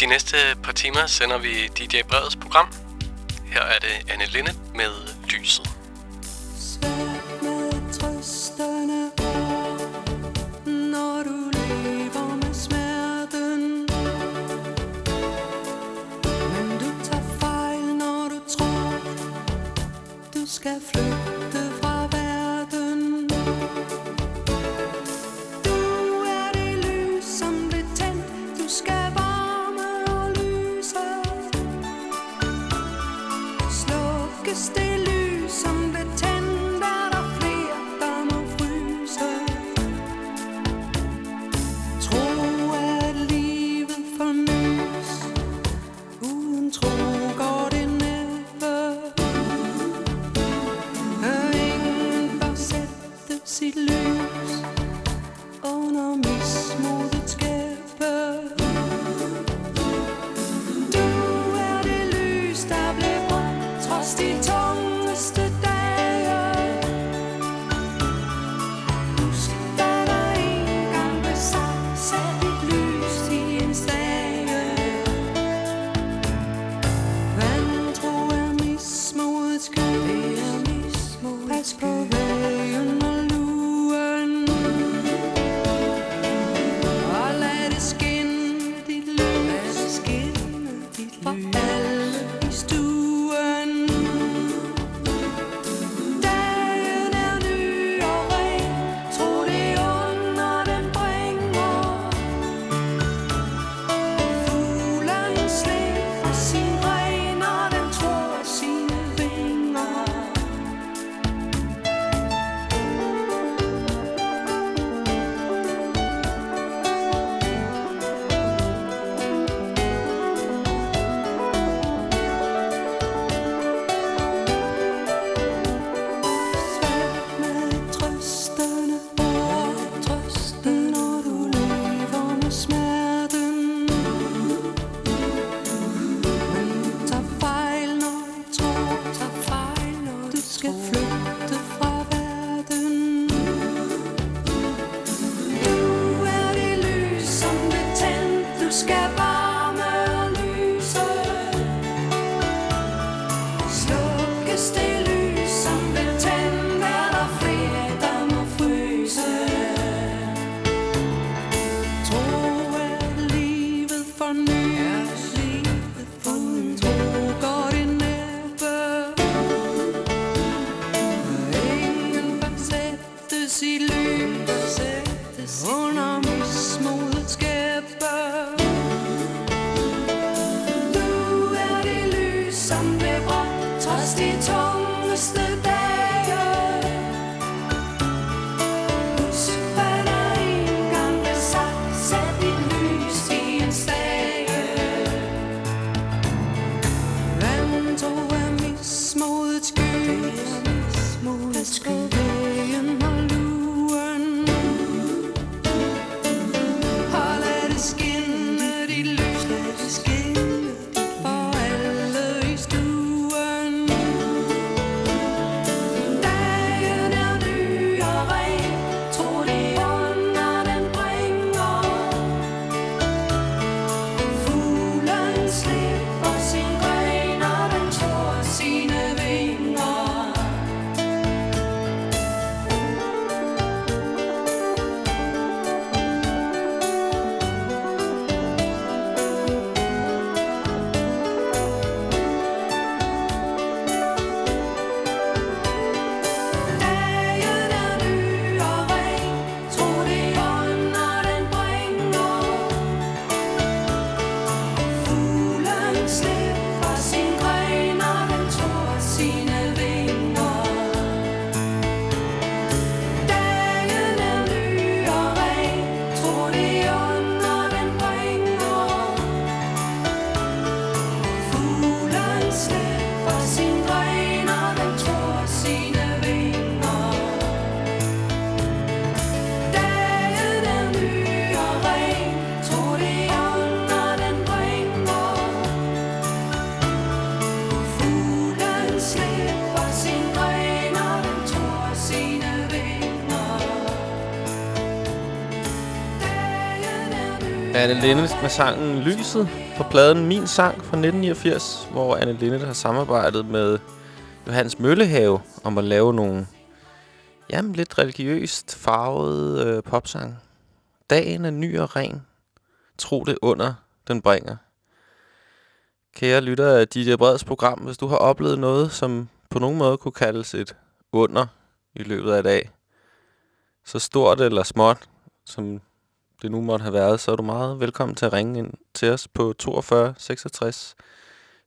De næste par timer sender vi DJ Breds program. Her er det Anne Linde med Lyset. Svært med trøsterne Når du smerten Men du tager når du tror Du skal flytte Anne Linnet med sangen Lyset på pladen Min Sang fra 1989, hvor Anne Linnet har samarbejdet med Johannes Møllehave om at lave nogle jamen, lidt religiøst farvede øh, popsang. Dagen er ny og ren. Tro det under, den bringer. Kære lytter af DJ Breds program, hvis du har oplevet noget, som på nogen måde kunne kaldes et under i løbet af i dag, så stort eller småt, som det nu måtte have været, så er du meget velkommen til at ringe ind til os på 42 66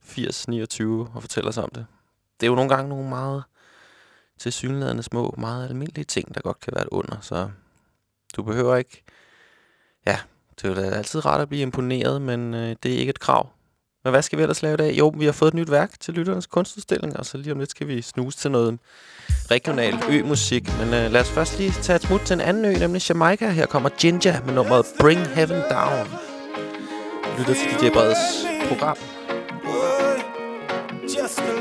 80 29 og fortælle os om det. Det er jo nogle gange nogle meget tilsyneladende små, meget almindelige ting, der godt kan være et under, så du behøver ikke... Ja, det er jo altid rart at blive imponeret, men øh, det er ikke et krav. Men hvad skal vi ellers lave i dag? Jo, vi har fået et nyt værk til lytternes kunstudstilling, og så lige om lidt skal vi snuse til noget regional ø-musik. Men øh, lad os først lige tage et smut til en anden ø, nemlig Jamaica. Her kommer Ginger med nummeret Bring Heaven Down. Lytter til DJ Breds program. Just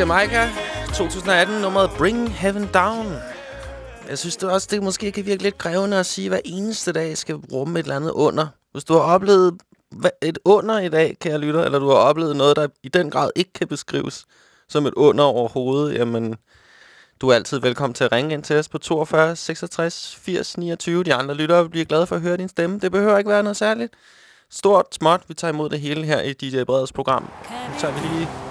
Jamaica 2018, nummeret Bring Heaven Down. Jeg synes det også, det måske kan virke lidt krævende at sige, at hver eneste dag skal rumme et eller andet under. Hvis du har oplevet et under i dag, kære lytter, eller du har oplevet noget, der i den grad ikke kan beskrives som et under overhovedet, jamen, Du er altid velkommen til at ringe ind til os på 42 66 80 29. De andre lyttere bliver glade for at høre din stemme. Det behøver ikke være noget særligt. Stort, småt, vi tager imod det hele her i DJ Breds program. Nu tager vi lige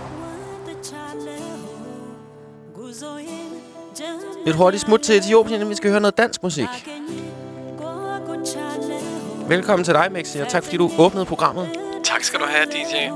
et hurtigt smut til Etiopien, inden vi skal høre noget dansk musik. Velkommen til dig, Mexi, og tak fordi du åbnede programmet. Tak skal du have, DJ.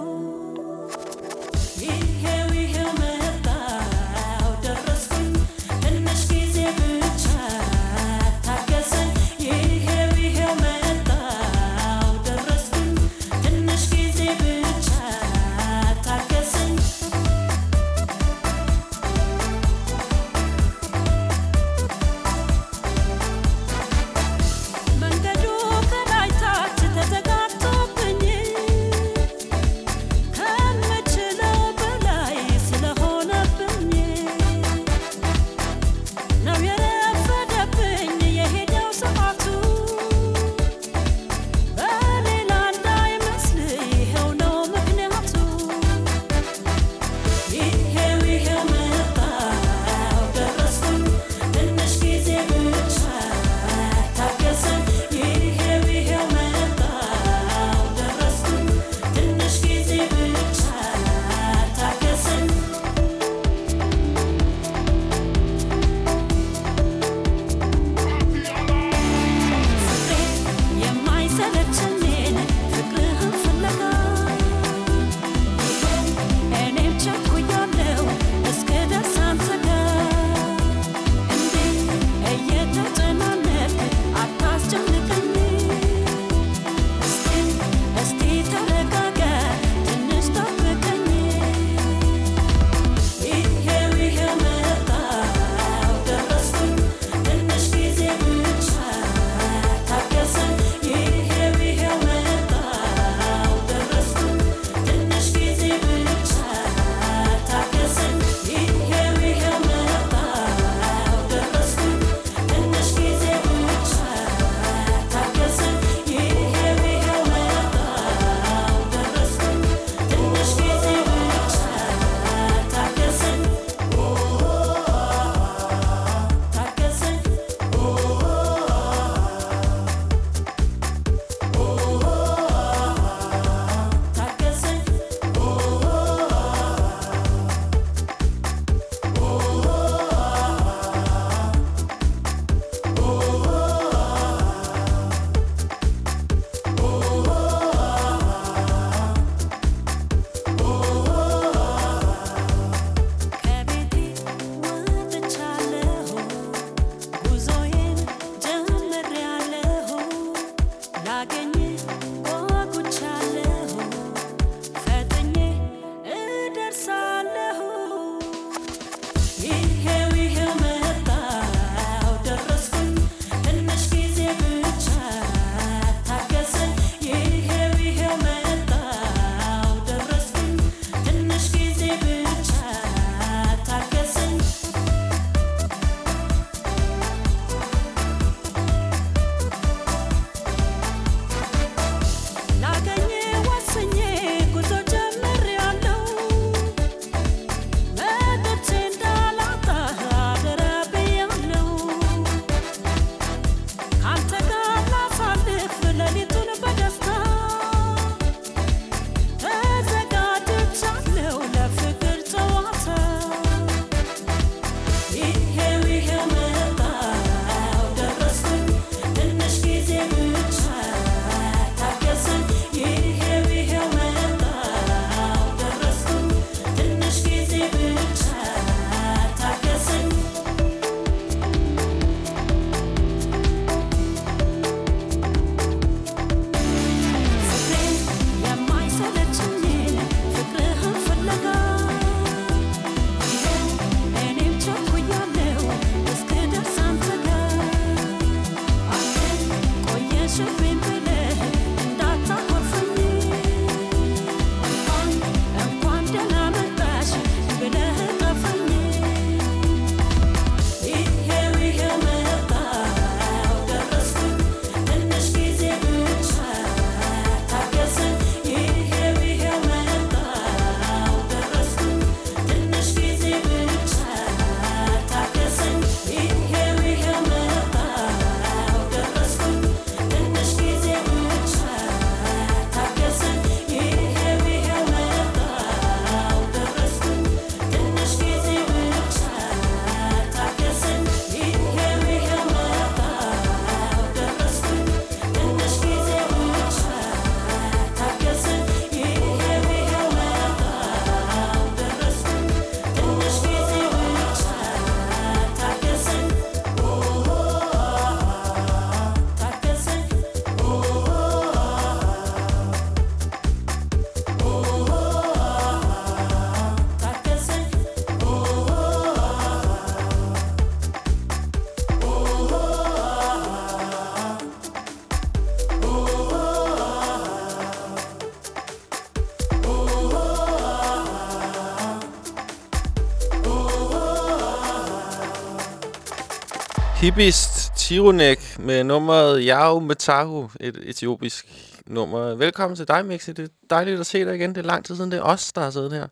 Hippist Tirunek med nummeret Yao Metahu, et etiopisk nummer. Velkommen til dig, Mixi. Det er dejligt at se dig igen. Det er lang tid siden, det er os, der har siddet her.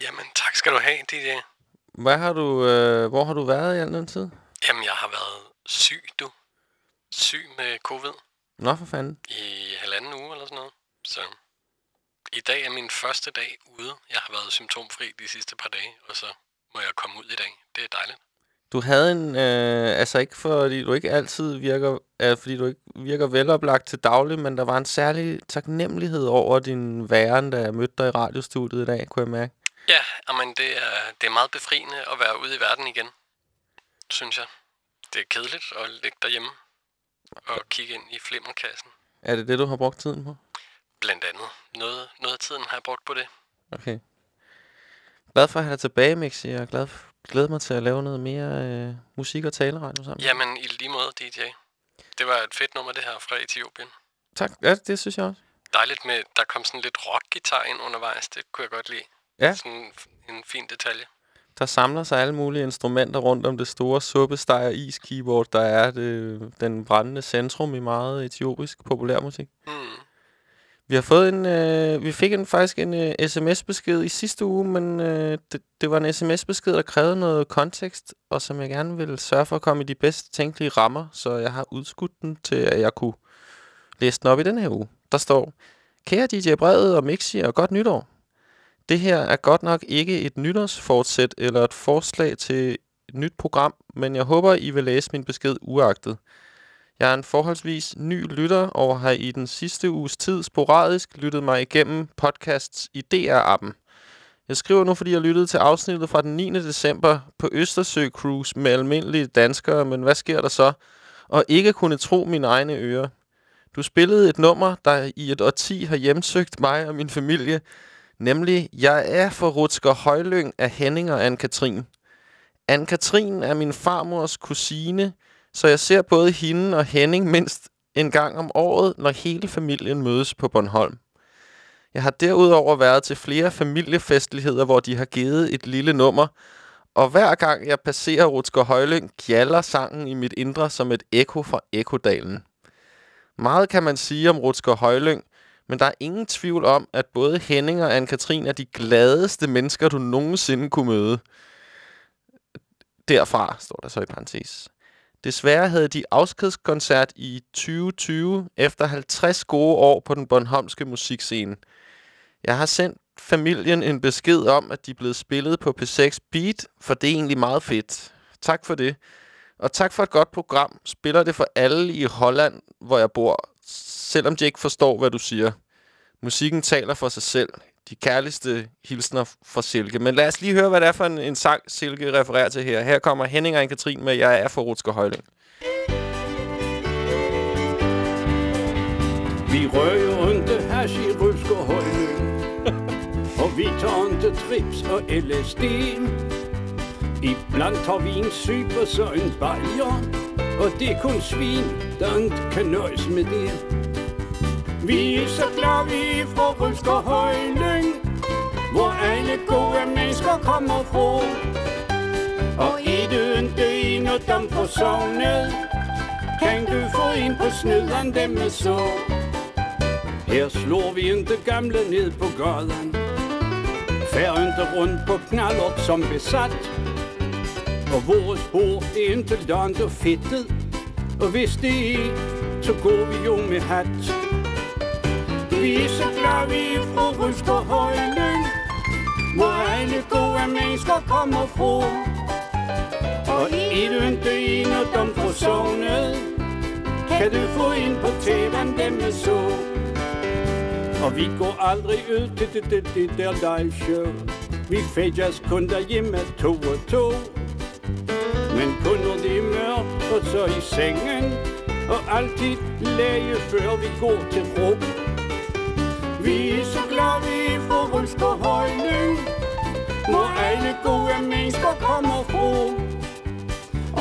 Jamen, tak skal du have, DJ. Hvad har du, øh, hvor har du været i al den tid? Jamen, jeg har været syg, du. Syg med covid Nå, for fanden. i halvanden uge eller sådan noget. Så i dag er min første dag ude. Jeg har været symptomfri de sidste par dage, og så må jeg komme ud i dag. Det er dejligt. Du havde en, øh, altså ikke fordi du ikke altid virker, øh, fordi du ikke virker veloplagt til daglig, men der var en særlig taknemmelighed over din væren, da jeg mødte dig i radiostudiet i dag, kunne jeg mærke. Ja, men det er, det er meget befriende at være ude i verden igen, synes jeg. Det er kedeligt at ligge derhjemme og kigge ind i flimmerkassen. Er det det, du har brugt tiden på? Blandt andet. Noget, noget af tiden har jeg brugt på det. Okay. Glad for at have dig tilbage, Mixi, og glad, glæder mig til at lave noget mere øh, musik og taleradio sammen. Jamen, i lige måde, DJ. Det var et fedt nummer, det her fra Etiopien. Tak, ja, det synes jeg også. Dejligt med, der kom sådan lidt rockgitar ind undervejs. Det kunne jeg godt lide. Ja. Sådan en, fin detalje. Der samler sig alle mulige instrumenter rundt om det store suppesteger is keyboard, der er det, den brændende centrum i meget etiopisk populærmusik. Hmm. Vi har fået en, øh, vi fik en, faktisk en øh, sms-besked i sidste uge, men øh, det, det var en sms-besked, der krævede noget kontekst, og som jeg gerne ville sørge for at komme i de bedst tænkelige rammer, så jeg har udskudt den til, at jeg kunne læse den op i den her uge. Der står, Kære DJ Brevet og Mixi, og godt nytår. Det her er godt nok ikke et nytårsfortsæt eller et forslag til et nyt program, men jeg håber, I vil læse min besked uagtet. Jeg er en forholdsvis ny lytter og har i den sidste uges tid sporadisk lyttet mig igennem podcasts i DR-appen. Jeg skriver nu, fordi jeg lyttede til afsnittet fra den 9. december på Østersø Cruise med almindelige danskere, men hvad sker der så? Og ikke kunne tro mine egne ører. Du spillede et nummer, der i et årti har hjemsøgt mig og min familie, nemlig Jeg er for Rutsker Højlyng af Henning og Anne-Katrin. Anne-Katrin er min farmors kusine, så jeg ser både hende og Henning mindst en gang om året, når hele familien mødes på Bornholm. Jeg har derudover været til flere familiefestligheder, hvor de har givet et lille nummer, og hver gang jeg passerer Rutsker Højlyng, gjalder sangen i mit indre som et ekko fra Ekodalen. Meget kan man sige om Rutsker Højlyng, men der er ingen tvivl om, at både Henning og Anne-Katrin er de gladeste mennesker, du nogensinde kunne møde. Derfra, står der så i parentes. Desværre havde de afskedskoncert i 2020 efter 50 gode år på den Bornholmske musikscene. Jeg har sendt familien en besked om, at de er blevet spillet på P6 Beat, for det er egentlig meget fedt. Tak for det. Og tak for et godt program. Spiller det for alle i Holland, hvor jeg bor, selvom de ikke forstår, hvad du siger. Musikken taler for sig selv. De kærligste hilsner fra Silke. Men lad os lige høre, hvad det er for en, en sang, Silke refererer til her. Her kommer Henning og Katrin med Jeg er for Rutsker Højling. Vi rører ikke hash i Rutsker Højling Og vi tager ikke trips og LSD Ibland tar vi en super så en bajer Og det er kun svin, der ikke kan nøjes med det vi er så glade vi er fra Rutsker Højlyng Hvor alle gode mennesker kommer fra. Og er du inte en af dem på sovnet Kan du få en på snyderen dem med så? Her slår vi inte gamle ned på gaden. Færre inte rundt på knallert som besat. Og vores bord er inte lant og fedtet. Og hvis det er, så går vi jo med hat. Vi er så glade vi er fra Rutsker Højlyng Hvor alle gode mennesker kommer fra Og i du inte en af fra sovnet Kan du få ind på tæven dem med så. Og vi går aldrig ud til det, det, det der live show Vi fædjas kun derhjemme to og to. Men kun når det er mørkt og så i sengen. Og altid læge før vi går til ro vi er så glade i er fra Højning, Hvor alle gode mennesker kommer fra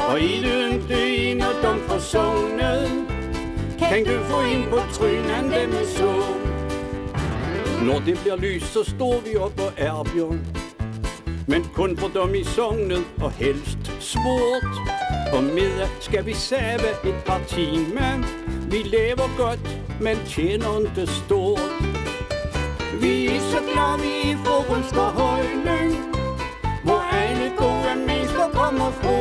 Og i det ikke en af dem fra sovnet Kan du få ind på trynen dem så når det bliver lys, så står vi op og er bjørn. Men kun for dem i sognet og helst svort. Og middag skal vi save et par timer. Vi lever godt, men tjener ikke stort. Vi er så glade, vi er får Røsker Højlyng, hvor alle gode mennesker kommer fra.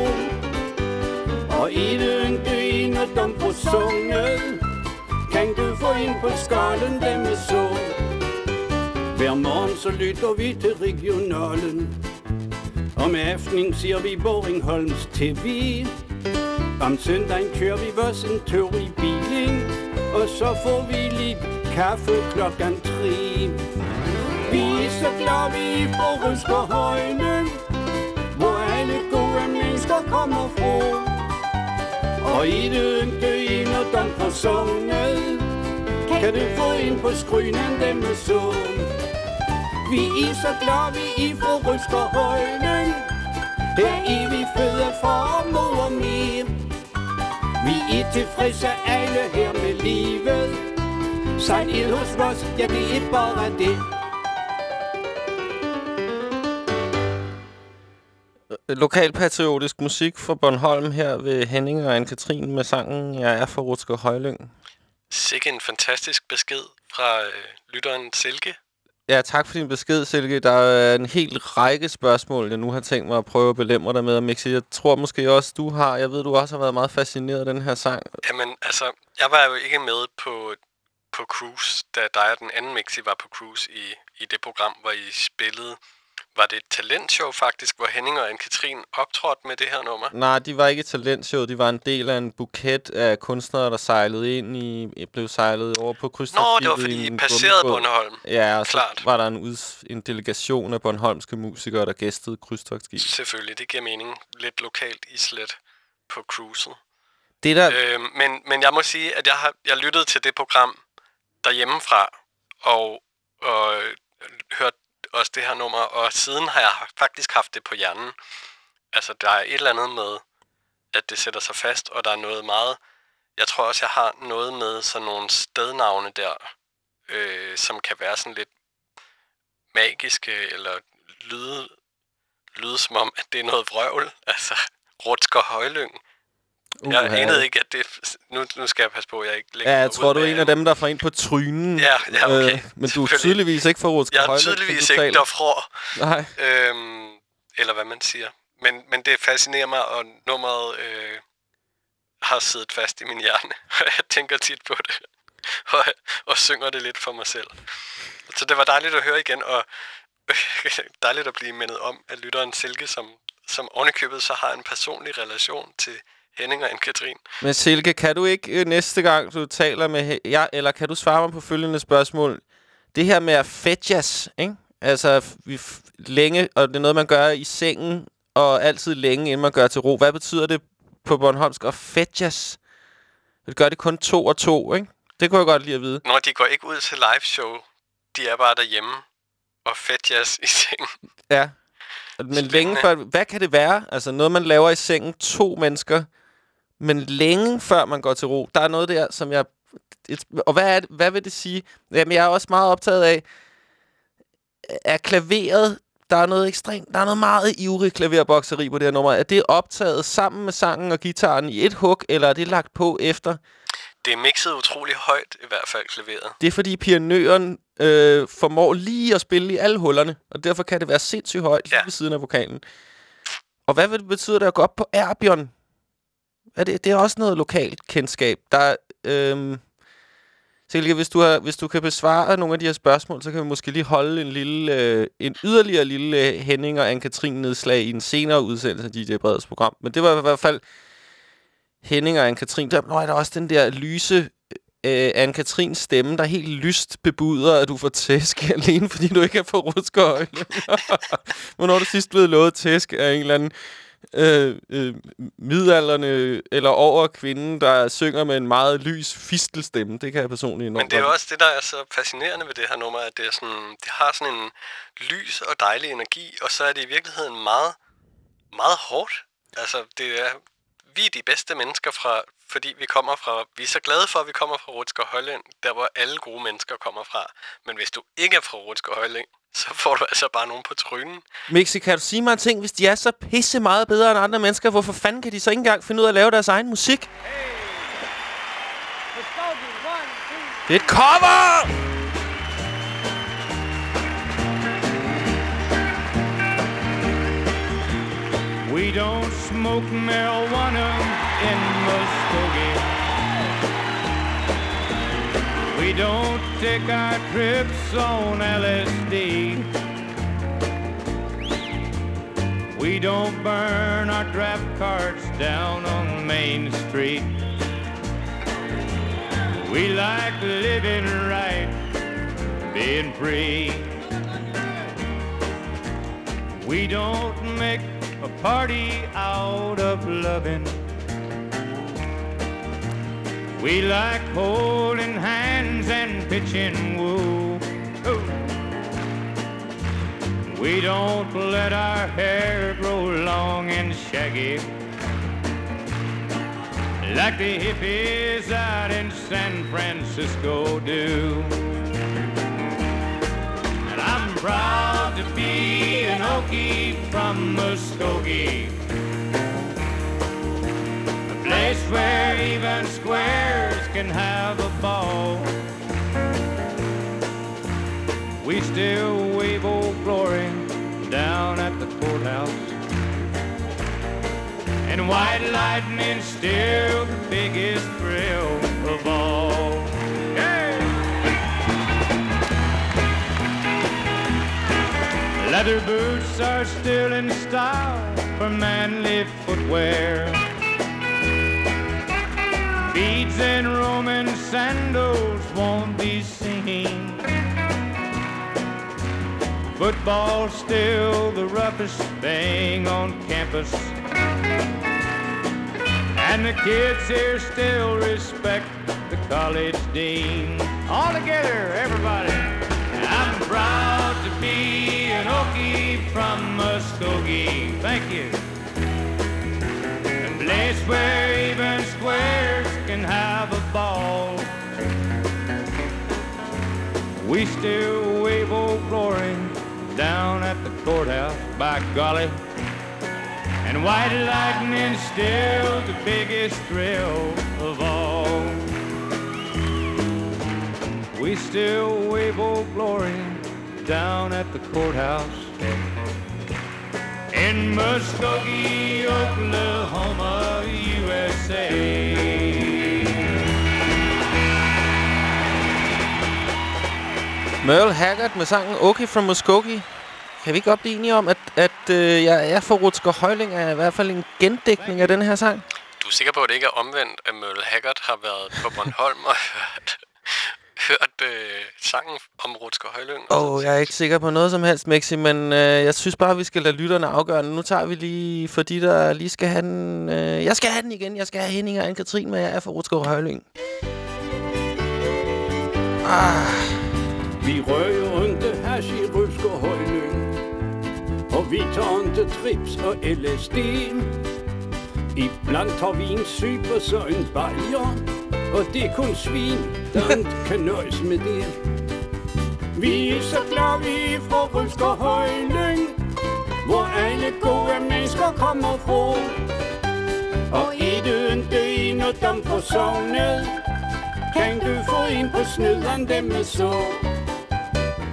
Og i det ynke en af dem på sunget, kan du få ind på skallen dem er så. Hver morgen så lytter vi til regionalen. Om aftenen siger vi Boringholms TV. Om søndagen kører vi vores en tur i bilen. Og så får vi lidt kaffe klokken tre. Vi er så glade, vi får på Højne, hvor alle gode mennesker kommer fra. Og i det ynke en af dem på sunget, kan du få ind på skrynen dem med så. Vi er så glade, vi er fra Røsker Højne, her er vi føde for mor og mere. Vi er tilfredse alle her med livet. Sejl ild hos os, ja det er bare det. Lokalpatriotisk musik fra Bornholm her ved Henning og Anne-Katrin med sangen Jeg er fra Rutsker Højlyng. Sikke en fantastisk besked fra øh, lytteren Silke. Ja, tak for din besked, Silke. Der er en hel række spørgsmål, jeg nu har tænkt mig at prøve at belemre dig med. Og Mixi, jeg tror måske også, du har. Jeg ved, du også har været meget fascineret af den her sang. Jamen, altså, jeg var jo ikke med på, på cruise, da dig og den anden Mixi var på cruise i, i det program, hvor I spillede. Var det et talentshow faktisk, hvor Henning og Anne-Katrin optrådte med det her nummer? Nej, de var ikke et talentshow. De var en del af en buket af kunstnere, der sejlede ind i... blev sejlet over på krydstogsskibet. Nå, det var i fordi I passerede gummibåd. Bornholm. Ja, og Klart. så var der en, uds, en delegation af Bornholmske musikere, der gæstede krydstogsskibet. Selvfølgelig, det giver mening. Lidt lokalt islet på cruiset. Det der... Øh, men, men jeg må sige, at jeg har jeg lyttede til det program derhjemmefra, og, og hørt også det her nummer, og siden har jeg faktisk haft det på hjernen. Altså, der er et eller andet med, at det sætter sig fast, og der er noget meget... Jeg tror også, jeg har noget med sådan nogle stednavne der, øh, som kan være sådan lidt magiske, eller lyde, lyde som om, at det er noget vrøvl. Altså, Rutsker Højlyng. Uh, jeg anede ikke, at det... Nu, nu skal jeg passe på, at jeg ikke lægger Ja, jeg tror, du er en af dem, der får ind på trynen. Ja, ja, okay. Øh, men du er tydeligvis ikke for Rutsker Jeg er tydeligvis ikke derfra. Nej. Øhm, eller hvad man siger. Men, men det fascinerer mig, og nummeret øh, har siddet fast i min hjerne. Jeg tænker tit på det. Og, og synger det lidt for mig selv. Så det var dejligt at høre igen, og dejligt at blive mindet om, at lytteren Silke, som, som ovenikøbet så har en personlig relation til Henning og Anne-Katrin. Men Silke, kan du ikke øh, næste gang, du taler med... Ja, eller kan du svare mig på følgende spørgsmål? Det her med at fedjas, ikke? Altså, vi længe, og det er noget, man gør i sengen, og altid længe, inden man gør til ro. Hvad betyder det på Bornholmsk at fedjas? Det gør det kun to og to, ikke? Det kunne jeg godt lide at vide. Når de går ikke ud til live show, de er bare derhjemme og fedjas i sengen. Ja. Men længe før... Hvad kan det være? Altså, noget, man laver i sengen, to mennesker, men længe før man går til ro. Der er noget der, som jeg... Et, og hvad, er det, hvad vil det sige? Jamen, jeg er også meget optaget af, er klaveret... Der er noget ekstremt... Der er noget meget ivrig klaverbokseri på det her nummer. Er det optaget sammen med sangen og gitaren i et hug, eller er det lagt på efter? Det er mixet utrolig højt, i hvert fald klaveret. Det er fordi pianøren øh, formår lige at spille i alle hullerne, og derfor kan det være sindssygt højt lige Ja. ved siden af vokalen. Og hvad vil det betyde det at gå op på Erbion? Er det, det er også noget lokalt kendskab. Der øhm, Silke, hvis du, har, hvis du kan besvare nogle af de her spørgsmål, så kan vi måske lige holde en lille, øh, en yderligere lille øh, Henning og Anne-Katrin nedslag i en senere udsendelse af DJ Breds program. Men det var i hvert fald Henning og Anne-Katrin. Der, nå, er der også den der lyse øh, Anne-Katrins stemme, der helt lyst bebuder, at du får tæsk alene, fordi du ikke er på rutskøjle. Hvornår er du sidst blevet lovet tæsk af en eller anden øh, øh, midalderne eller over kvinde, der synger med en meget lys fistelstemme? Det kan jeg personligt enormt Men det er jo også det, der er så fascinerende ved det her nummer, at det, er sådan, det har sådan en lys og dejlig energi, og så er det i virkeligheden meget, meget hårdt. Altså, det er vi er de bedste mennesker, fra, fordi vi kommer fra... Vi er så glade for, at vi kommer fra Rutsker Højlyng, der hvor alle gode mennesker kommer fra. Men hvis du ikke er fra Rutsker Højlyng, så får du altså bare nogen på trynen. Mixi, kan du sige mig en ting? Hvis de er så pisse meget bedre end andre mennesker, hvorfor fanden kan de så ikke engang finde ud af at lave deres egen musik? Det er et cover! We don't smoke marijuana in Muskogee. We don't take our trips on LSD. We don't burn our draft cards down on Main Street. We like living right, being free. We don't make a party out of loving. We like holding hands and pitching woo. We don't let our hair grow long and shaggy like the hippies out in San Francisco do. And I'm proud to be an Okie from Muskogee. Place where even squares can have a ball. We still wave old glory down at the courthouse. And white lightning's still the biggest thrill of all. Leather boots are still in style for manly footwear. Beads and Roman sandals won't be seen. Football's still the roughest thing on campus. And the kids here still respect the college dean. All together, everybody. And I'm proud to be an Okie from Muskogee. Thank you. A place where even squares can have a ball. We still wave old glory down at the courthouse, by golly. And white lightning's still the biggest thrill of all. We still wave old glory down at the courthouse in Muskogee, Oklahoma, USA. Merle Haggard med sangen Okay from Muskogee. Kan vi ikke godt blive enige om, at, at øh, jeg er for Rutsker Højling er i hvert fald en gendækning af den her sang? Du er sikker på, at det ikke er omvendt, at Merle Haggard har været på Bornholm og hørt, hørt øh, sangen om Rutsker Højlyng? Åh, oh, jeg er ikke sikker på noget som helst, Mexi, men øh, jeg synes bare, vi skal lade lytterne afgøre. Nu tager vi lige, for de der lige skal have den... Øh, jeg skal have den igen. Jeg skal have Henning og Anne-Katrin med, jeg er for Rutsker Højling. Ah, Vi rører inte hash i Rutsker Højlyng Og vi tager inte trips og LSD Ibland tar vi en og så en bajer Og det er kun svin, der ikke kan nøjes med det. Vi er så glade, vi er fra Rutsker Højlyng Hvor alle gode mennesker kommer fra. Og er du ikke en af dem på sovnet Kan du få en på snyderen dem med så?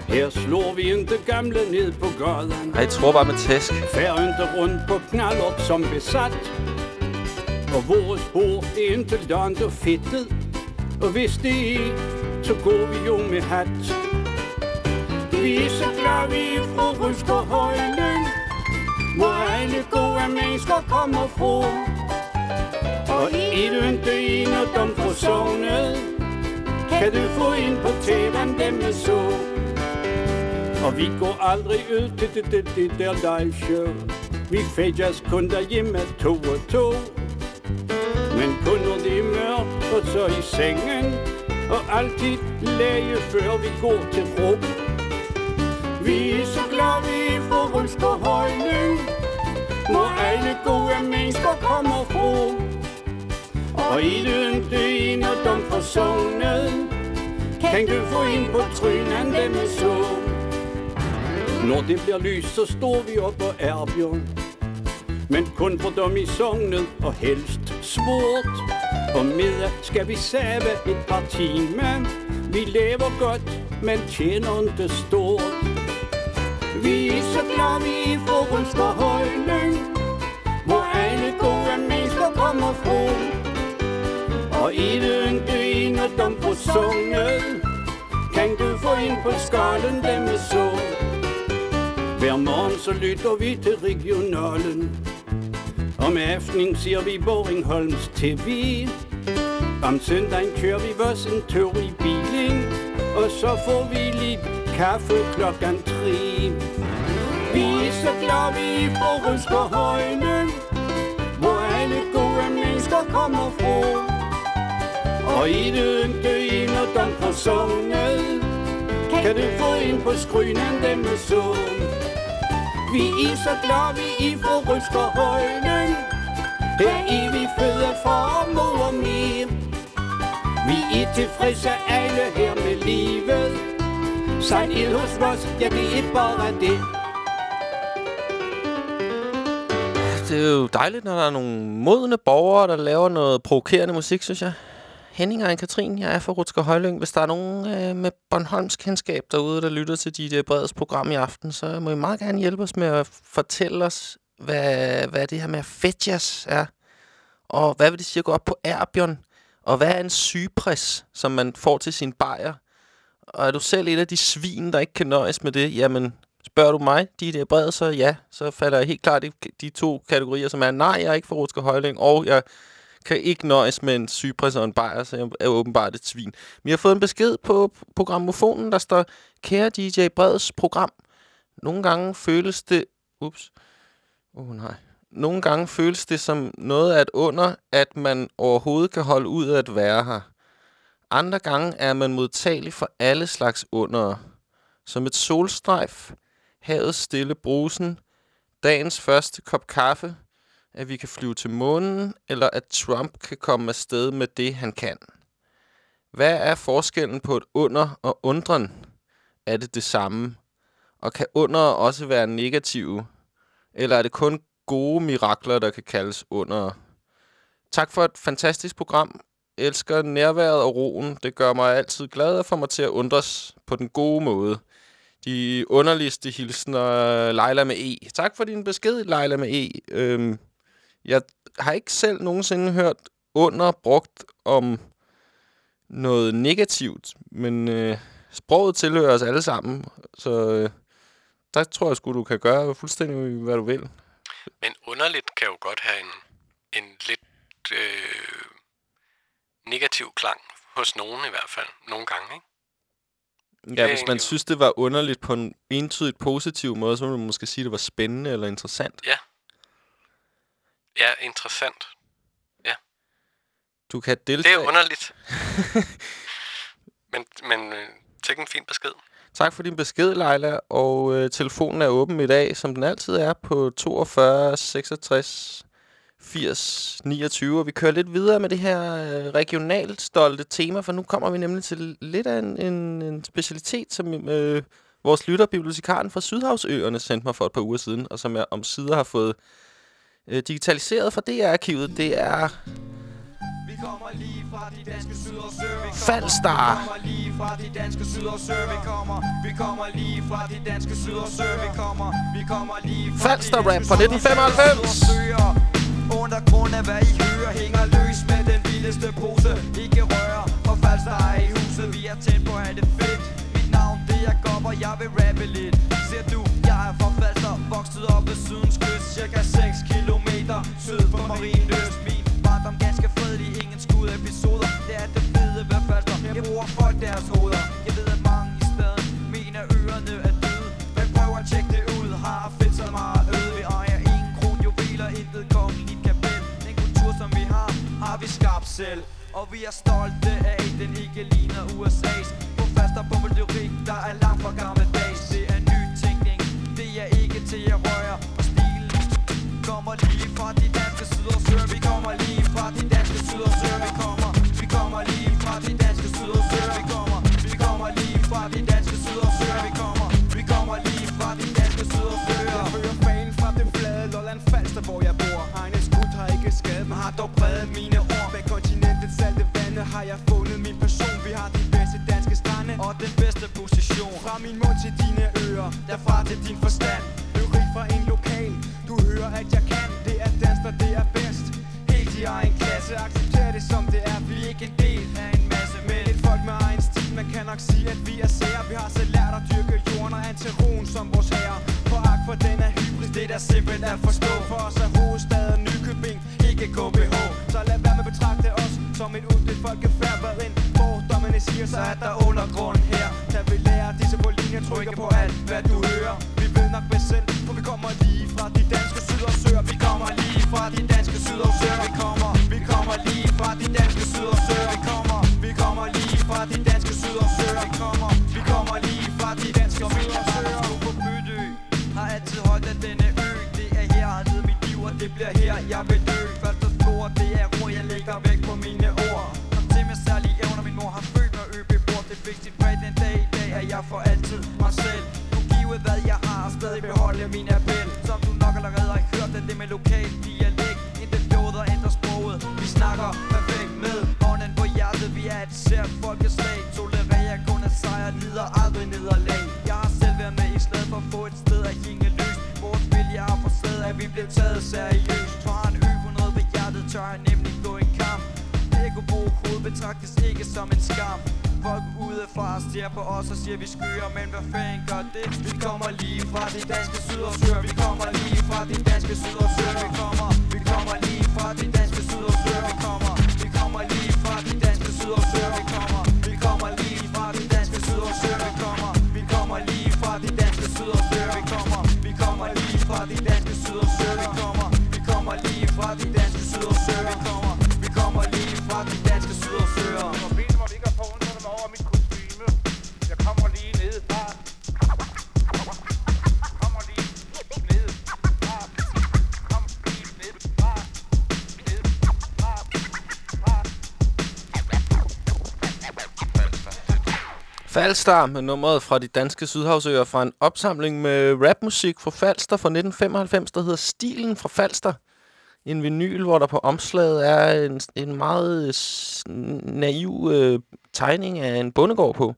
Her slår vi inte gamle ned på gaden. Ej, jeg tror bare med tæsk. Fær inte rundt på knallert som besat. Og vores hår er inte lant og fedtet. Og hvis det er, så går vi jo med hat. Vi er så glade, vi er fra Rutsker Højlyng Hvor alle gode mennesker kommer fra. Og er du ikke en af dem sovnet Kan du få ind på tæven dem med så? Og vi går aldrig ud til det, det, det der live show Vi fædjas kun derhjemme to og to. Men kun når det er mørkt og så i sengen. Og altid læge før vi går til ro Vi er så glade, vi er fra Rutsker højning. Hvor alle gode mennesker kommer fra og i det ikke en og dum for Kan du få ind på trynen dem med så. Når det bliver lys, så står vi op og erbjørn Men kun for dem i sognet og helst sport. Og middag skal vi save et par timer Vi lever godt, men tjener ikke stort. Vi er så glade, vi er fra Røster Højlyng Hvor alle gode mennesker kommer fra og i det ikke en af dem på sunget. Kan du få ind på skallen dem med så Hver morgen så lytter vi til regionalen. Om aftenen siger vi Boringholms TV Om søndagen kører vi vores en tur i bilen. Og så får vi lige kaffe klokken tre. Vi er så glade vi er på Ryskerhøjne Hvor alle gode mennesker kommer fra og i det ikke en og dem på sunget. Kan du få ind på skrynen dem med sund? Vi er så glade, vi er fra Ryskerhøjnen Her er vi føde for mor og mere Vi er tilfredse alle her med livet. Sejl ild hos os, ja det er bare det. Det er jo dejligt, når der er nogle modne borgere, der laver noget provokerende musik, synes jeg. Henning og Katrin. jeg er fra Rutsker Højlyng. Hvis der er nogen øh, med Bornholms kendskab derude, der lytter til dit Breds program i aften, så må I meget gerne hjælpe os med at fortælle os, hvad, hvad det her med fetjas er. Og hvad vil det sige at gå op på Erbjørn? Og hvad er en sygepres, som man får til sin bajer? Og er du selv et af de svin, der ikke kan nøjes med det? Jamen, spørger du mig, de der brede, så ja, så falder jeg helt klart i de to kategorier, som er, nej, jeg er ikke fra Rutsker Højlyng, og jeg kan ikke nøjes med en sygepris og en bajer, så jeg er åbenbart et svin. Vi har fået en besked på programmofonen, der står, kære DJ Breds program, nogle gange føles det... Ups. Oh, nej. Nogle gange føles det som noget at under, at man overhovedet kan holde ud at være her. Andre gange er man modtagelig for alle slags under. Som et solstrejf, havets stille brusen, dagens første kop kaffe, at vi kan flyve til månen, eller at Trump kan komme afsted med det, han kan. Hvad er forskellen på et under og undren? Er det det samme? Og kan under også være negative? Eller er det kun gode mirakler, der kan kaldes under? Tak for et fantastisk program. Jeg elsker nærværet og roen. Det gør mig altid glad og får mig til at undres på den gode måde. De underligste hilsner, Leila med E. Tak for din besked, Leila med E. Øhm, jeg har ikke selv nogensinde hørt under brugt om noget negativt, men øh, sproget tilhører os alle sammen, så øh, der tror jeg sgu, du kan gøre fuldstændig, hvad du vil. Men underligt kan jo godt have en, en lidt øh, negativ klang, hos nogen i hvert fald, nogle gange, ikke? Ja, hvis man synes, det var underligt på en entydigt positiv måde, så ville man måske sige, at det var spændende eller interessant. Ja. Ja, interessant. Du kan Det er deltage... underligt. men men øh, tænk en fin besked. Tak for din besked, Leila. Og øh, telefonen er åben i dag, som den altid er, på 42 66 80 29. Og vi kører lidt videre med det her øh, regionalt stolte tema, for nu kommer vi nemlig til lidt af en, en, en specialitet, som øh, vores lytter, bibliotekaren fra Sydhavsøerne, sendte mig for et par uger siden, og som jeg om sider har fået øh, digitaliseret fra DR-arkivet. Det er Falstar. Vi kommer lige fra de danske syd og sør. Vi kommer, vi kommer lige fra de danske syd og sør. Vi kommer, vi kommer lige fra Falster de rap fra syd og 1995. syd og sør. Under grund af hvad I hører Hænger løs med den vildeste pose Ikke røre, for Falster er i huset Vi er tæt på at det fedt Mit navn det er Gob, og jeg vil rappe lidt Ser du, jeg er fra Falster Vokset op ved sydens Marie for Marienløst Min barndom ganske fredelig Ingen skud episoder. Det er det fede ved Falster Jeg bruger folk deres hoveder. Jeg ved at mange i staden Mener ørerne er døde. Men prøv at tjekke det ud. Har fedt så meget øde. Vi ejer ingen kron juveler Intet kongeligt kapel. Den kultur som vi har Har vi skabt selv. Og vi er stolte af, den ikke ligner USA's På faster på der er langt fra gammel. kommer lige fra de danske syd og sør Vi kommer, vi kommer lige fra de danske syd og sør Vi kommer, vi kommer lige fra de danske syd og sør Vi kommer, vi kommer lige fra de danske syd og sør. Jeg hører fanen fra den flade Lolland Falster, hvor jeg bor. Egne skud har ikke skadet, men har dog bredet mine ord. Med kontinentets salte vande har jeg fundet min person. Vi har de bedste danske strande og den bedste position. Fra min mund til dine ører, derfra til din forstand. Lyrik fra en lokal, du hører at jeg kan. Det er dans, og det er i egen klasse, Accepterer det som det er. Vi er ikke en del af en masse Men Et folk med egen stil, man kan nok sige at vi er sære. Vi har selv lært at dyrke jorden og antiron som vores herre Foragt for den er hybrid, det er simpelt at forstå. For os er hovedstaden Nykøbing, ikke KBH Så lad være med at betragte os som et uddelt folkefærd Hvad end fordommene siger, så er der undergrund her. Da vi lærer disse på linjer, trykker på alt, hvad du hører. Vi ved nok bedst selv, for vi kommer lige fra de danske syd og søer Vi kommer lige fra de danske lige fra de danske syd og sør. Vi kommer, vi kommer lige fra de danske syd og sør. Vi kommer, vi kommer lige fra de danske syd og sør. På Bydø. Har altid holdt af denne ø. Det er her, jeg har levet mit liv, og det bliver her, jeg vil dø. Først og stor, det er ord, jeg lægger væk på mine ord. Kom til med særlige evner, min mor har født mig bebor. Det er vigtigt fred den dag i dag, at jeg får altid mig selv. Nu give hvad jeg har, og stadig beholde min appel bliver taget seriøst. Har en ø på noget ved hjertet, tør jeg nemlig gå i kamp. Ego hoved betragtes ikke som en skam. Folk udefra stiger på os og siger vi skyer. Men hvad fanden gør det? Vi kommer lige fra de danske syd og Vi kommer lige fra de danske syd og Vi kommer, vi kommer lige fra de fra de danske syd og søer Vi kommer, vi kommer lige fra de danske syd og søer Og benet må ligge på under mig over mit kostyme. Jeg kommer lige ned fra. Kommer lige ned fra. Kom lige ned fra. Ned fra. Fra. Falstar med nummeret fra de danske Sydhavsøer fra en opsamling med rapmusik fra Falster fra 1995, der hedder Stilen fra Falster. En vinyl, hvor der på omslaget er en, en meget naiv øh, tegning af en bondegård på.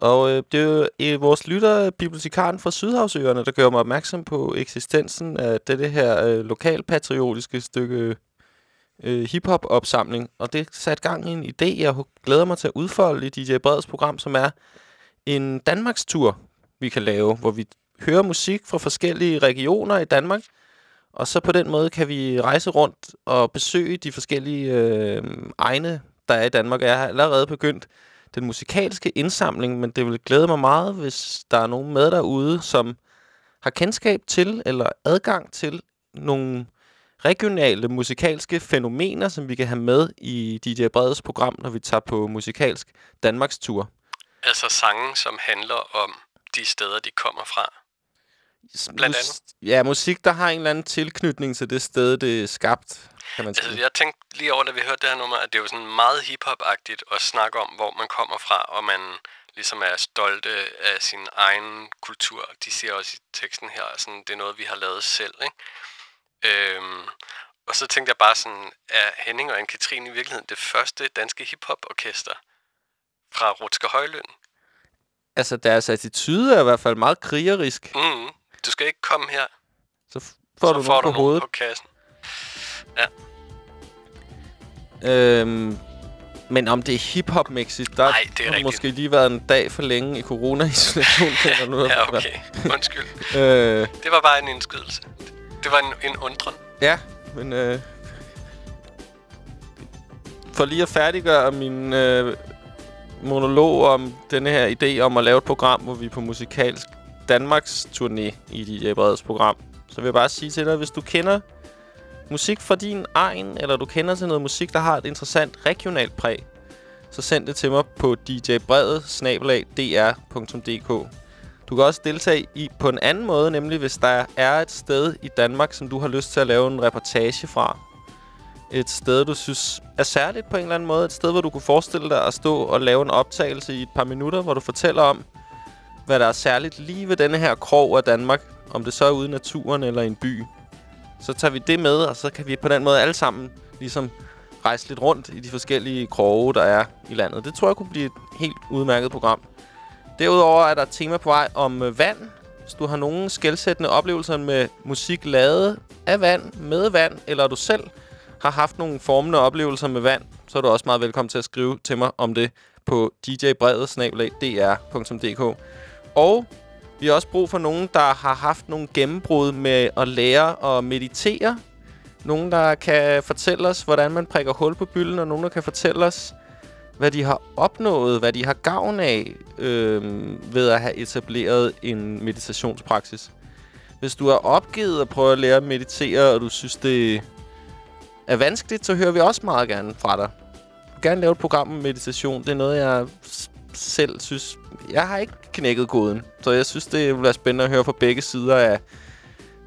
Og øh, det er jo øh, vores lytter, bibliotekaren fra Sydhavsøerne, der gør mig opmærksom på eksistensen af dette her øh, lokalpatriotiske stykke øh, hiphop-opsamling. Og det satte gang i en idé, jeg glæder mig til at udfolde i DJ Breds program, som er en Danmarks-tur, vi kan lave, hvor vi hører musik fra forskellige regioner i Danmark, og så på den måde kan vi rejse rundt og besøge de forskellige øh, egne, der er i Danmark. Jeg har allerede begyndt den musikalske indsamling, men det vil glæde mig meget, hvis der er nogen med derude, som har kendskab til eller adgang til nogle regionale musikalske fænomener, som vi kan have med i DJ Breds program, når vi tager på musikalsk Danmarks tur. Altså sange, som handler om de steder, de kommer fra. Blandt andet. Ja, musik, der har en eller anden tilknytning til det sted, det er skabt, kan man sige. Altså, jeg tænkte lige over, da vi hørte det her nummer, at det er jo sådan meget hiphop-agtigt at snakke om, hvor man kommer fra, og man ligesom er stolte af sin egen kultur. De siger også i teksten her, sådan, det er noget, vi har lavet selv, ikke? Øhm, og så tænkte jeg bare sådan, er Henning og Anne-Katrine i virkeligheden det første danske hiphop-orkester fra Rutsker Højløn? Altså, deres attitude er i hvert fald meget krigerisk. Mm, du skal ikke komme her, Så får så du får noget du på nogen hovedet. på kassen. Øhm, men om det er hiphop-mæssigt, der Nej, det er har måske lige været en dag for længe i corona-isolation. ja, noget. Ja, okay. Undskyld. Øh, Det var bare en indskydelse. Det var en, en undren. ja, men... Øh, for lige at færdiggøre min øh, monolog om denne her idé om at lave et program, hvor vi på musikalsk Danmarks turné i DJ øh, Breds program, så vil jeg bare sige til dig, hvis du kender musik fra din egen, eller du kender til noget musik, der har et interessant regionalt præg, så send det til mig på djbredet-dr.dk. Du kan også deltage i på en anden måde, nemlig hvis der er et sted i Danmark, som du har lyst til at lave en reportage fra. Et sted, du synes er særligt på en eller anden måde. Et sted, hvor du kunne forestille dig at stå og lave en optagelse i et par minutter, hvor du fortæller om, hvad der er særligt lige ved denne her krog af Danmark. Om det så er ude i naturen eller i en by. Så tager vi det med, og så kan vi på den måde alle sammen ligesom rejse lidt rundt i de forskellige kroge, der er i landet. Det tror jeg kunne blive et helt udmærket program. Derudover er der et tema på vej om øh, vand. Hvis du har nogle skældsættende oplevelser med musik lavet af vand, med vand, eller du selv har haft nogle formende oplevelser med vand, så er du også meget velkommen til at skrive til mig om det på djbrevet.dr.dk. Og vi har også brug for nogen, der har haft nogle gennembrud med at lære at meditere. Nogen, der kan fortælle os, hvordan man prikker hul på bylden, og nogen, der kan fortælle os, hvad de har opnået, hvad de har gavn af øh, ved at have etableret en meditationspraksis. Hvis du er opgivet at prøve at lære at meditere, og du synes, det er vanskeligt, så hører vi også meget gerne fra dig. Jeg gerne lave et program om meditation. Det er noget, jeg selv synes... Jeg har ikke knækket koden, så jeg synes, det vil være spændende at høre fra begge sider af,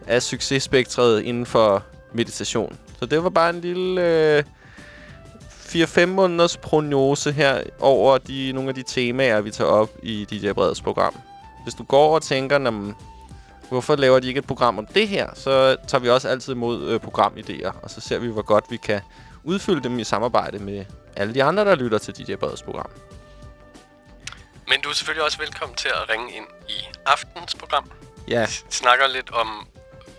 af successpektret inden for meditation. Så det var bare en lille... Øh, 4-5 måneders prognose her over de, nogle af de temaer, vi tager op i DJ Breds program. Hvis du går og tænker, hvorfor laver de ikke et program om det her, så tager vi også altid imod øh, programidéer, og så ser vi, hvor godt vi kan udfylde dem i samarbejde med alle de andre, der lytter til DJ Breds program. Men du er selvfølgelig også velkommen til at ringe ind i aftens program. Ja, snakker lidt om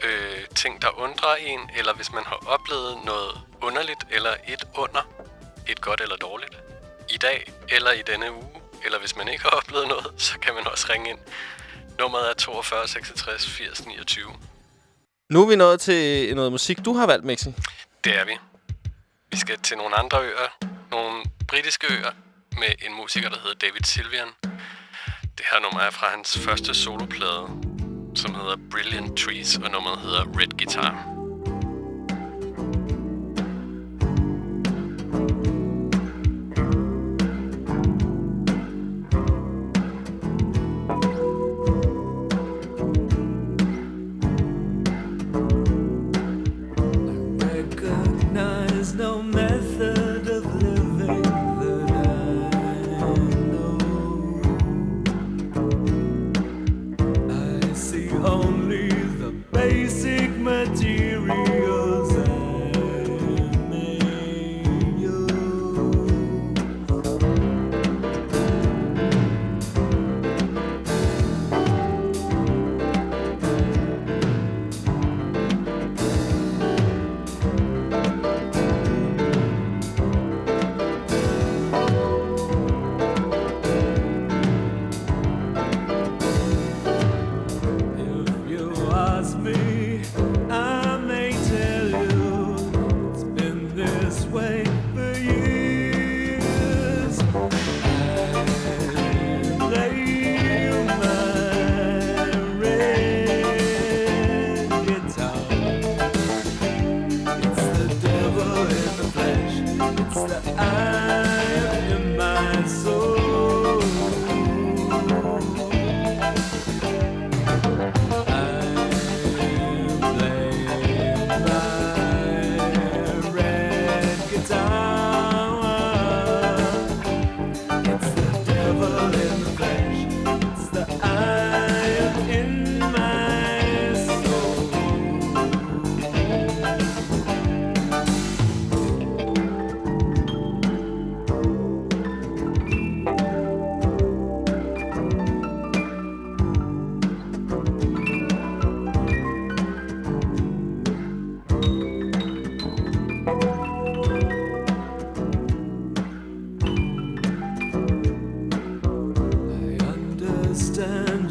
øh, ting, der undrer en, eller hvis man har oplevet noget underligt, eller et under, et godt eller dårligt, i dag eller i denne uge, eller hvis man ikke har oplevet noget, så kan man også ringe ind. Nummeret er 42 66 80 29. nu er vi nået til noget musik, du har valgt, Mixi. Det er vi. Vi skal til nogle andre øer. Nogle britiske øer med en musiker, der hedder David Silvian. Det her nummer er fra hans første soloplade, som hedder Brilliant Trees, og nummeret hedder Red Guitar.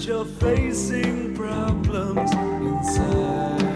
You're facing problems inside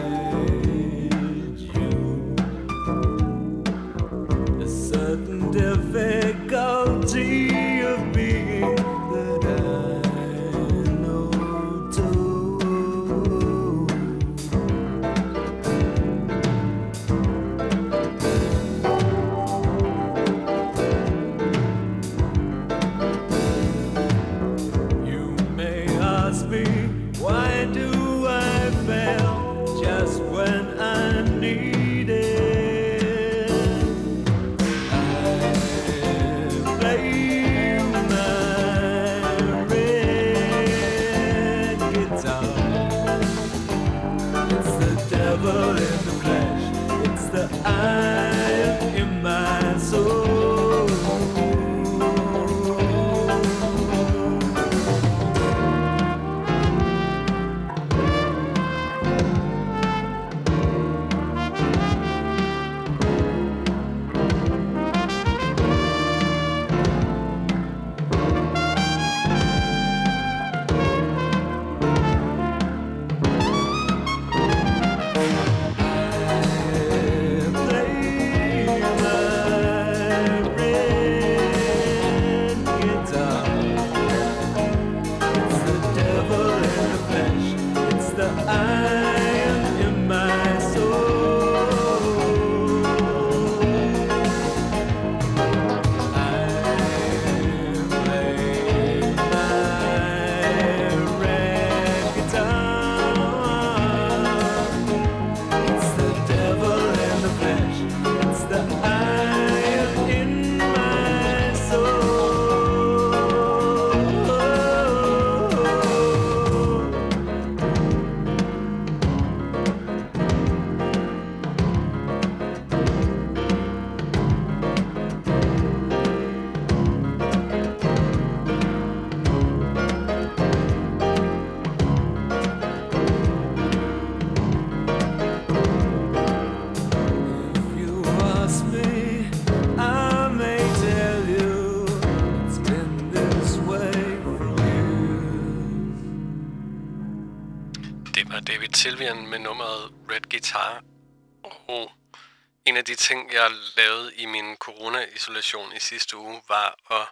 de ting, jeg lavede i min corona-isolation i sidste uge, var at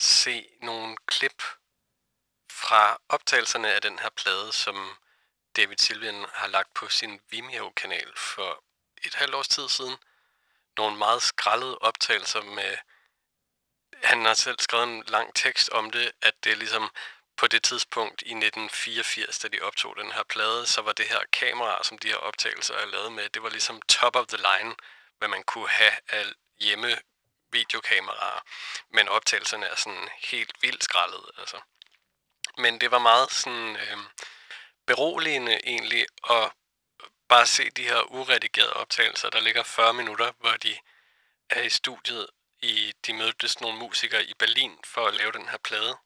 se nogle klip fra optagelserne af den her plade, som David Silvian har lagt på sin Vimeo-kanal for et halvt års tid siden. Nogle meget skrællede optagelser med... Han har selv skrevet en lang tekst om det, at det er ligesom på det tidspunkt i 1984, da de optog den her plade, så var det her kamera, som de her optagelser er lavet med, det var ligesom top of the line, hvad man kunne have af hjemme videokameraer. Men optagelserne er sådan helt vildt skrællet, altså. Men det var meget sådan øh, beroligende egentlig at bare se de her uredigerede optagelser. Der ligger 40 minutter, hvor de er i studiet. I, de mødtes nogle musikere i Berlin for at lave den her plade.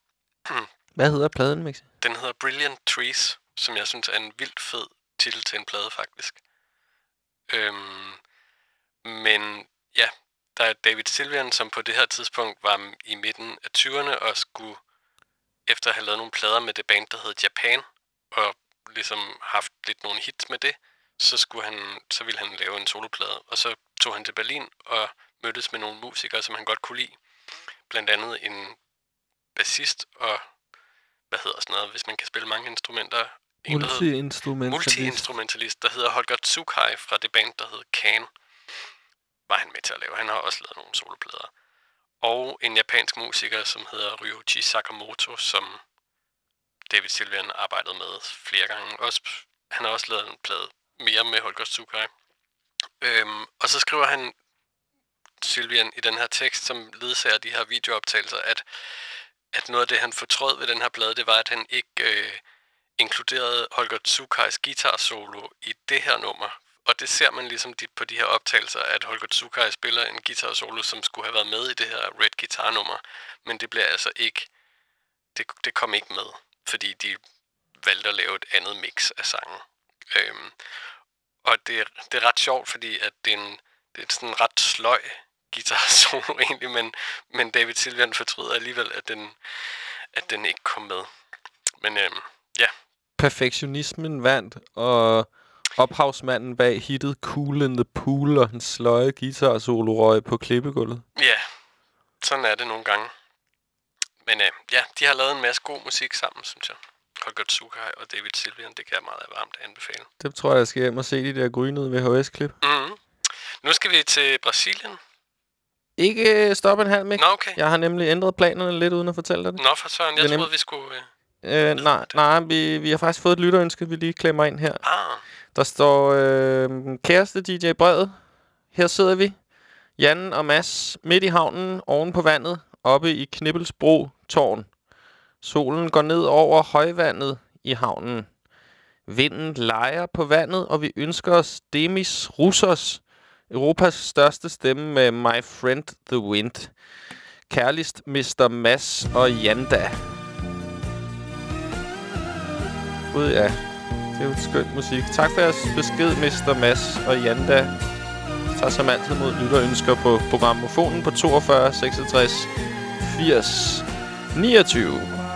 Hvad hedder pladen, Mixi? Den hedder Brilliant Trees, som jeg synes er en vildt fed titel til en plade, faktisk. Øhm, men ja, der er David Sylvian, som på det her tidspunkt var i midten af 20'erne og skulle, efter at have lavet nogle plader med det band, der hed Japan, og ligesom haft lidt nogle hits med det, så, skulle han, så ville han lave en soloplade. Og så tog han til Berlin og mødtes med nogle musikere, som han godt kunne lide. Blandt andet en bassist og, hvad hedder sådan noget, hvis man kan spille mange instrumenter. Multi-instrumentalist. multi-instrumentalist, der hedder Holger Tsukai fra det band, der hed Can. Var han med til at lave. Han har også lavet nogle soloplader. Og en japansk musiker, som hedder Ryuichi Sakamoto, som David Sylvian arbejdede med flere gange. Også, han har også lavet en plade mere med Holger Tsukai. Øhm, og så skriver han Sylvian i den her tekst, som ledsager de her videooptagelser, at, at noget af det, han fortrød ved den her plade, det var, at han ikke øh, inkluderede Holger Tsukais guitar solo i det her nummer. Og det ser man ligesom de, på de her optagelser, at Holger Tsukai spiller en guitar solo, som skulle have været med i det her Red Guitar nummer. Men det bliver altså ikke, det, det kom ikke med, fordi de valgte at lave et andet mix af sangen. Øhm, og det, det er ret sjovt, fordi at det er, en, det er sådan en ret sløj guitar solo egentlig, men, men David Silvian fortryder alligevel, at den, at den ikke kom med. Men øhm, ja, Perfektionismen vandt, og ophavsmanden bag hittet Cool in the Pool og hans sløje guitar solo på klippegulvet. ja, sådan er det nogle gange. Men øh, ja, de har lavet en masse god musik sammen, synes jeg. Holger Tsukai og David Sylvian, det kan jeg meget varmt anbefale. Det tror jeg, jeg skal hjem og se de der grynede VHS-klip. Mm-hmm. Nu skal vi til Brasilien. Ikke øh, stoppe en halv mix. Nå, okay. Jeg har nemlig ændret planerne lidt uden at fortælle dig det. Nå, for søren, jeg nem- troede, vi skulle... Øh... Øh, nej, nej vi, vi har faktisk fået et lytterønske, vi lige klemmer ind her. Ah, der står, øh, kæreste DJ Brevet, her sidder vi, Jan og Mads, midt i havnen, oven på vandet, oppe i Knibbelsbro tårn. Solen går ned over højvandet i havnen. Vinden leger på vandet, og vi ønsker os Demis Russos, Europas største stemme med My Friend the Wind. Kærligst Mr. Mass og Janda. Gud ja, det er jo skønt musik. Tak for jeres besked, Mr. Mads og Janda. Jeg tager som altid mod lytterønsker på programmofonen på 42 66 80 29.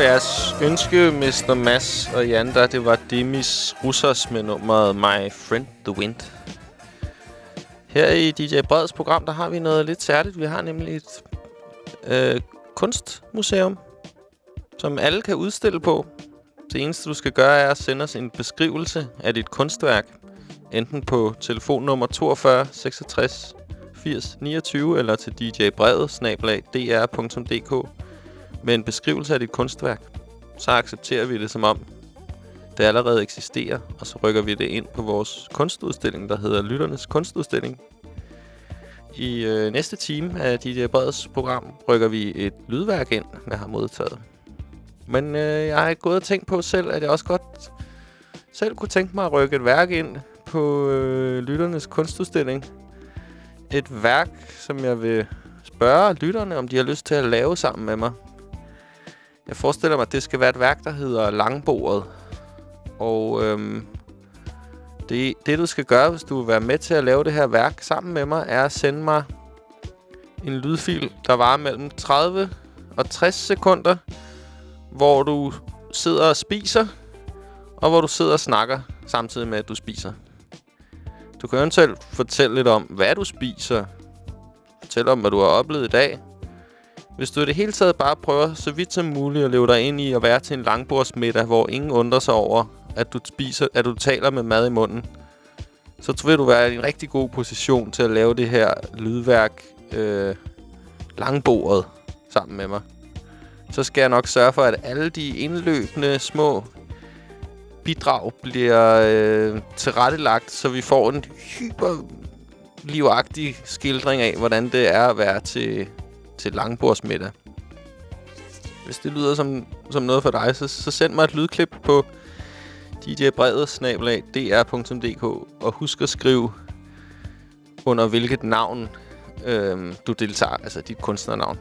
for jeres ønske, Mr. Mass og Janda. Det var Demis Russers med nummeret My Friend The Wind. Her i DJ Breds program, der har vi noget lidt særligt. Vi har nemlig et øh, kunstmuseum, som alle kan udstille på. Det eneste, du skal gøre, er at sende os en beskrivelse af dit kunstværk. Enten på telefonnummer 42 66 80 29 eller til djbrevet snablag dr.dk med en beskrivelse af dit kunstværk, så accepterer vi det som om, det allerede eksisterer, og så rykker vi det ind på vores kunstudstilling, der hedder Lytternes Kunstudstilling. I øh, næste time af DJ Breds program rykker vi et lydværk ind, jeg har modtaget. Men øh, jeg har gået og tænkt på selv, at jeg også godt selv kunne tænke mig at rykke et værk ind på øh, Lytternes Kunstudstilling. Et værk, som jeg vil spørge lytterne, om de har lyst til at lave sammen med mig. Jeg forestiller mig, at det skal være et værk, der hedder Langbordet. Og øhm, det, det, du skal gøre, hvis du vil være med til at lave det her værk sammen med mig, er at sende mig en lydfil, der varer mellem 30 og 60 sekunder, hvor du sidder og spiser, og hvor du sidder og snakker, samtidig med, at du spiser. Du kan eventuelt fortælle lidt om, hvad du spiser. Fortæl om, hvad du har oplevet i dag. Hvis du i det hele taget bare prøver så vidt som muligt at leve dig ind i at være til en langbordsmiddag, hvor ingen undrer sig over, at du, spiser, at du taler med mad i munden, så vil du være i en rigtig god position til at lave det her lydværk øh, langbordet sammen med mig. Så skal jeg nok sørge for, at alle de indløbende små bidrag bliver øh, tilrettelagt, så vi får en hyper livagtig skildring af, hvordan det er at være til, til langbordsmiddag. Hvis det lyder som, som noget for dig, så, så send mig et lydklip på djbredet-dr.dk og husk at skrive under hvilket navn øhm, du deltager, altså dit kunstnernavn.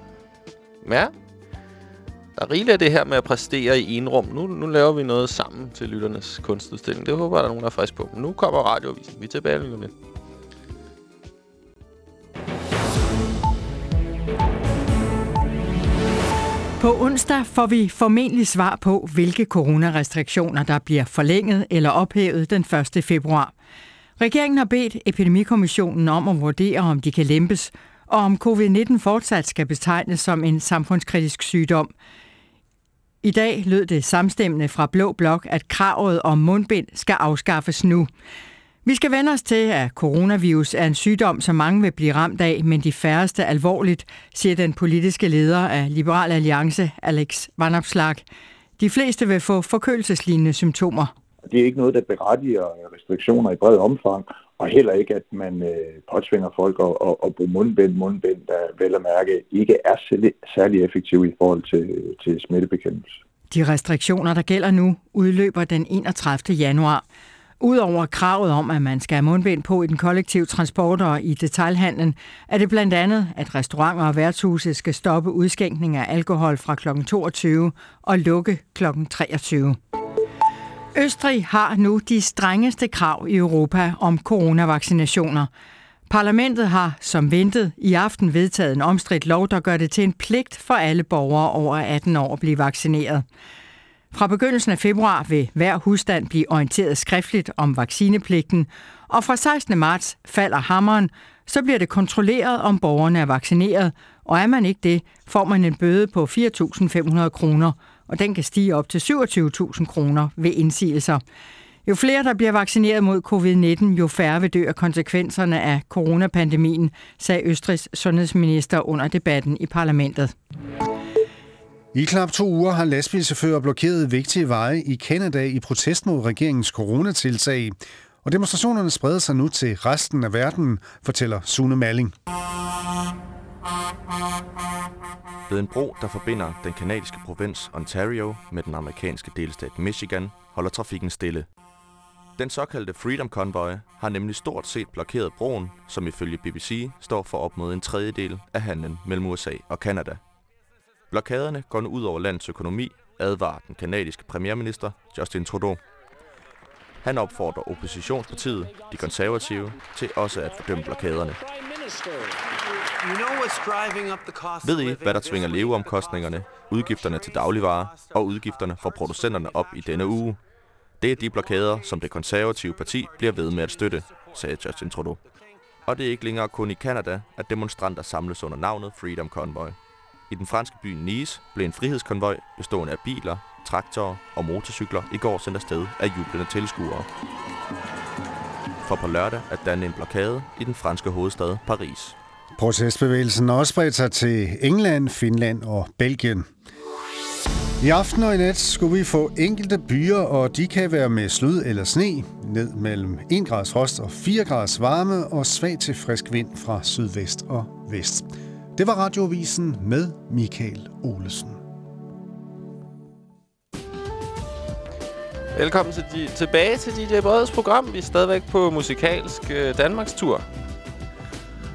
Ja, der er rigeligt af det her med at præstere i en rum. Nu, nu laver vi noget sammen til lytternes kunstudstilling. Det håber jeg, der er nogen, der er frisk på. Men nu kommer radioavisen. Vi er tilbage lige lidt. På onsdag får vi formentlig svar på, hvilke coronarestriktioner, der bliver forlænget eller ophævet den 1. februar. Regeringen har bedt Epidemikommissionen om at vurdere, om de kan lempes, og om covid-19 fortsat skal betegnes som en samfundskritisk sygdom. I dag lød det samstemmende fra Blå Blok, at kravet om mundbind skal afskaffes nu. Vi skal vende os til, at coronavirus er en sygdom, som mange vil blive ramt af, men de færreste alvorligt, siger den politiske leder af Liberal Alliance, Alex Vanopslag. De fleste vil få forkølelseslignende symptomer. Det er ikke noget, der berettiger restriktioner i bred omfang, og heller ikke, at man øh, påtvinger folk at, at, at bruge mundbind, mundbind, der vel at mærke ikke er særlig, effektive i forhold til, til smittebekæmpelse. De restriktioner, der gælder nu, udløber den 31. januar. Udover kravet om, at man skal have mundbind på i den kollektive transport og i detailhandlen, er det blandt andet, at restauranter og værtshuse skal stoppe udskænkning af alkohol fra kl. 22 og lukke kl. 23. Østrig har nu de strengeste krav i Europa om coronavaccinationer. Parlamentet har, som ventet, i aften vedtaget en omstridt lov, der gør det til en pligt for alle borgere over 18 år at blive vaccineret. Fra begyndelsen af februar vil hver husstand blive orienteret skriftligt om vaccinepligten, og fra 16. marts falder hammeren, så bliver det kontrolleret, om borgerne er vaccineret, og er man ikke det, får man en bøde på 4.500 kroner, og den kan stige op til 27.000 kroner ved indsigelser. Jo flere, der bliver vaccineret mod covid-19, jo færre vil dø af konsekvenserne af coronapandemien, sagde Østrigs sundhedsminister under debatten i parlamentet. I knap to uger har lastbilchauffører blokeret vigtige veje i Canada i protest mod regeringens coronatiltag. Og demonstrationerne spreder sig nu til resten af verden, fortæller Sune Malling. Ved en bro, der forbinder den kanadiske provins Ontario med den amerikanske delstat Michigan, holder trafikken stille. Den såkaldte Freedom Convoy har nemlig stort set blokeret broen, som ifølge BBC står for op mod en tredjedel af handlen mellem USA og Kanada. Blokaderne går nu ud over landets økonomi, advarer den kanadiske premierminister Justin Trudeau. Han opfordrer oppositionspartiet, de konservative, til også at fordømme blokaderne. Ved I, hvad der tvinger leveomkostningerne, udgifterne til dagligvarer og udgifterne for producenterne op i denne uge? Det er de blokader, som det konservative parti bliver ved med at støtte, sagde Justin Trudeau. Og det er ikke længere kun i Kanada, at demonstranter samles under navnet Freedom Convoy. I den franske by Nice blev en frihedskonvoj bestående af biler, traktorer og motorcykler i går sendt afsted af jublende tilskuere. For på lørdag at danne en blokade i den franske hovedstad Paris. Protestbevægelsen har også spredt sig til England, Finland og Belgien. I aften og i nat skulle vi få enkelte byer, og de kan være med slud eller sne, ned mellem 1 grads frost og 4 grads varme og svag til frisk vind fra sydvest og vest. Det var radioavisen med Michael Olesen. Velkommen til de, tilbage til DJ Breds program. Vi er stadigvæk på musikalsk øh, Danmarks tur.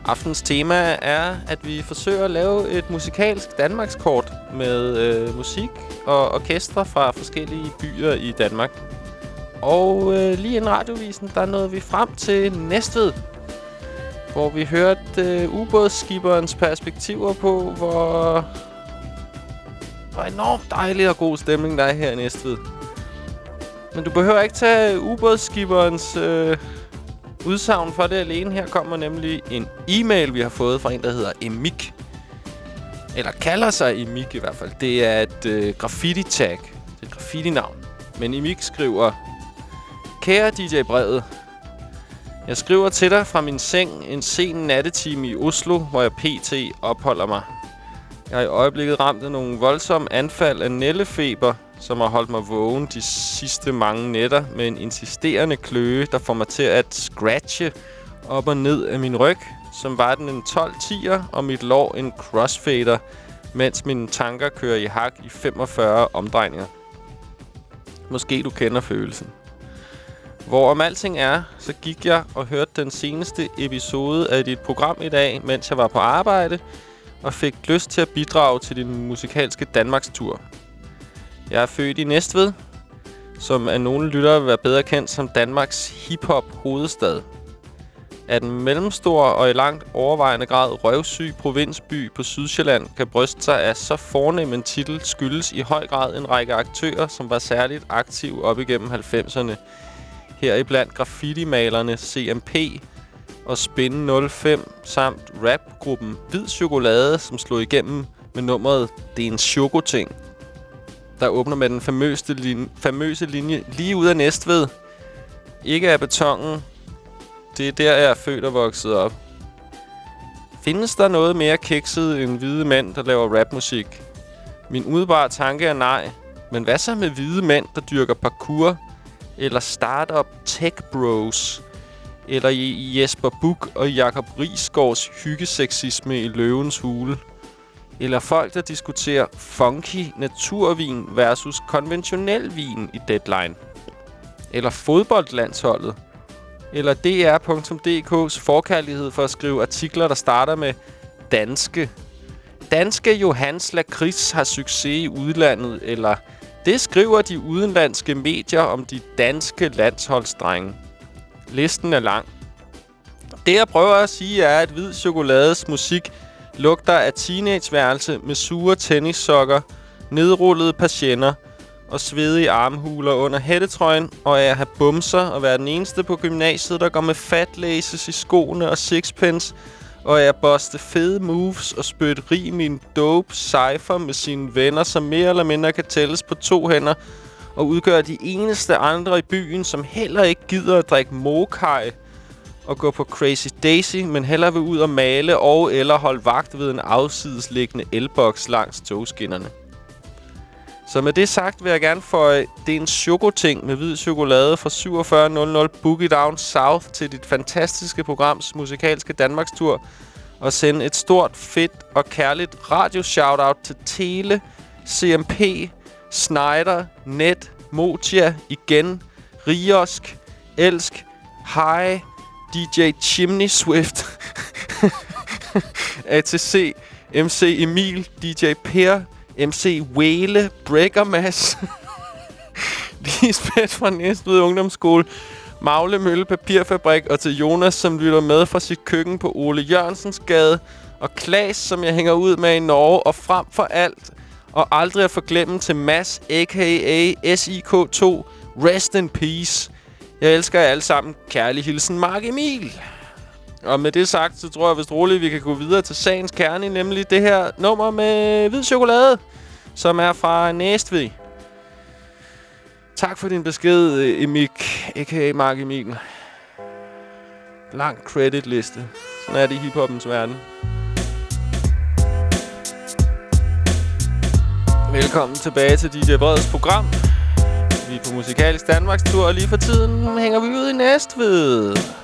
Aftens tema er, at vi forsøger at lave et musikalsk Danmarkskort med øh, musik og orkestre fra forskellige byer i Danmark. Og øh, lige inden radiovisen, der nåede vi frem til Næstved, hvor vi hørte øh, ubådsskibberens perspektiver på, hvor, hvor enormt dejlig og god stemning der er her i Næstved. Men du behøver ikke tage ubådsskibberens øh, udsagn for det alene. Her kommer nemlig en e-mail, vi har fået fra en, der hedder Emik. Eller kalder sig Emik i hvert fald. Det er et øh, graffiti-tag. Det er et graffiti-navn. Men Emik skriver... Kære DJ Brevet, jeg skriver til dig fra min seng en sen nattetime i Oslo, hvor jeg pt. opholder mig. Jeg er i øjeblikket ramt af nogle voldsomme anfald af nællefeber, som har holdt mig vågen de sidste mange nætter med en insisterende kløe, der får mig til at scratche op og ned af min ryg, som var den en 12-10'er, og mit lår en crossfader, mens mine tanker kører i hak i 45 omdrejninger. Måske du kender følelsen. Hvor om alting er, så gik jeg og hørte den seneste episode af dit program i dag, mens jeg var på arbejde, og fik lyst til at bidrage til din musikalske Danmarkstur. Jeg er født i Næstved, som af nogle lyttere vil være bedre kendt som Danmarks hiphop hovedstad. At en mellemstor og i langt overvejende grad røvsyg provinsby på Sydsjælland kan bryste sig af så fornem en titel skyldes i høj grad en række aktører, som var særligt aktive op igennem 90'erne. Heriblandt graffiti-malerne CMP og Spin 05 samt rapgruppen Hvid Chokolade, som slog igennem med nummeret Det er en chokoting der åbner med den famøse linje, famøse linje lige ud af Næstved. Ikke af betongen. Det er der, jeg er født og vokset op. Findes der noget mere kikset end hvide mænd, der laver rapmusik? Min udebare tanke er nej. Men hvad så med hvide mænd, der dyrker parkour? Eller startup tech bros? Eller Jesper Buk og Jakob Risgaards hyggeseksisme i løvens hule? Eller folk, der diskuterer funky naturvin versus konventionel vin i Deadline. Eller fodboldlandsholdet. Eller dr.dk's forkærlighed for at skrive artikler, der starter med danske. Danske Johans Lakris har succes i udlandet, eller det skriver de udenlandske medier om de danske landsholdsdrenge. Listen er lang. Det jeg prøver at sige er, at hvid chokolades musik lugter af teenageværelse med sure tennissokker, nedrullede patienter og svedige armhuler under hættetrøjen, og af at have bumser og være den eneste på gymnasiet, der går med fatlaces i skoene og sixpence, og jeg boste fede moves og spytte rim i en dope cypher med sine venner, som mere eller mindre kan tælles på to hænder, og udgør de eneste andre i byen, som heller ikke gider at drikke mokai og gå på Crazy Daisy, men heller vil ud og male og eller holde vagt ved en afsidesliggende elboks langs togskinnerne. Så med det sagt vil jeg gerne få det er en chokoting med hvid chokolade fra 4700 Boogie Down South til dit fantastiske programs musikalske Danmarkstur. Og sende et stort, fedt og kærligt radio-shoutout til Tele, CMP, Snyder, Net, Motia, Igen, Riosk, Elsk, High, DJ Chimney Swift, ATC, MC Emil, DJ Per, MC Wele, Breaker Mass, Lisbeth fra Næstved Ungdomsskole, Magle Mølle Papirfabrik og til Jonas, som lytter med fra sit køkken på Ole Jørgensens gade, og Klaas, som jeg hænger ud med i Norge, og frem for alt, og aldrig at forglemme til Mass, a.k.a. SIK2, Rest in Peace. Jeg elsker jer alle sammen. Kærlig hilsen, Mark Emil. Og med det sagt, så tror jeg vist roligt, vi kan gå videre til sagens kerne, nemlig det her nummer med hvid chokolade, som er fra Næstved. Tak for din besked, Emik, a.k.a. Mark Emil. Lang creditliste. Sådan er det i hiphoppens verden. Velkommen tilbage til DJ Breds program. Vi er på Musikalisk Danmarks tur, og lige for tiden hænger vi ud i Næstved.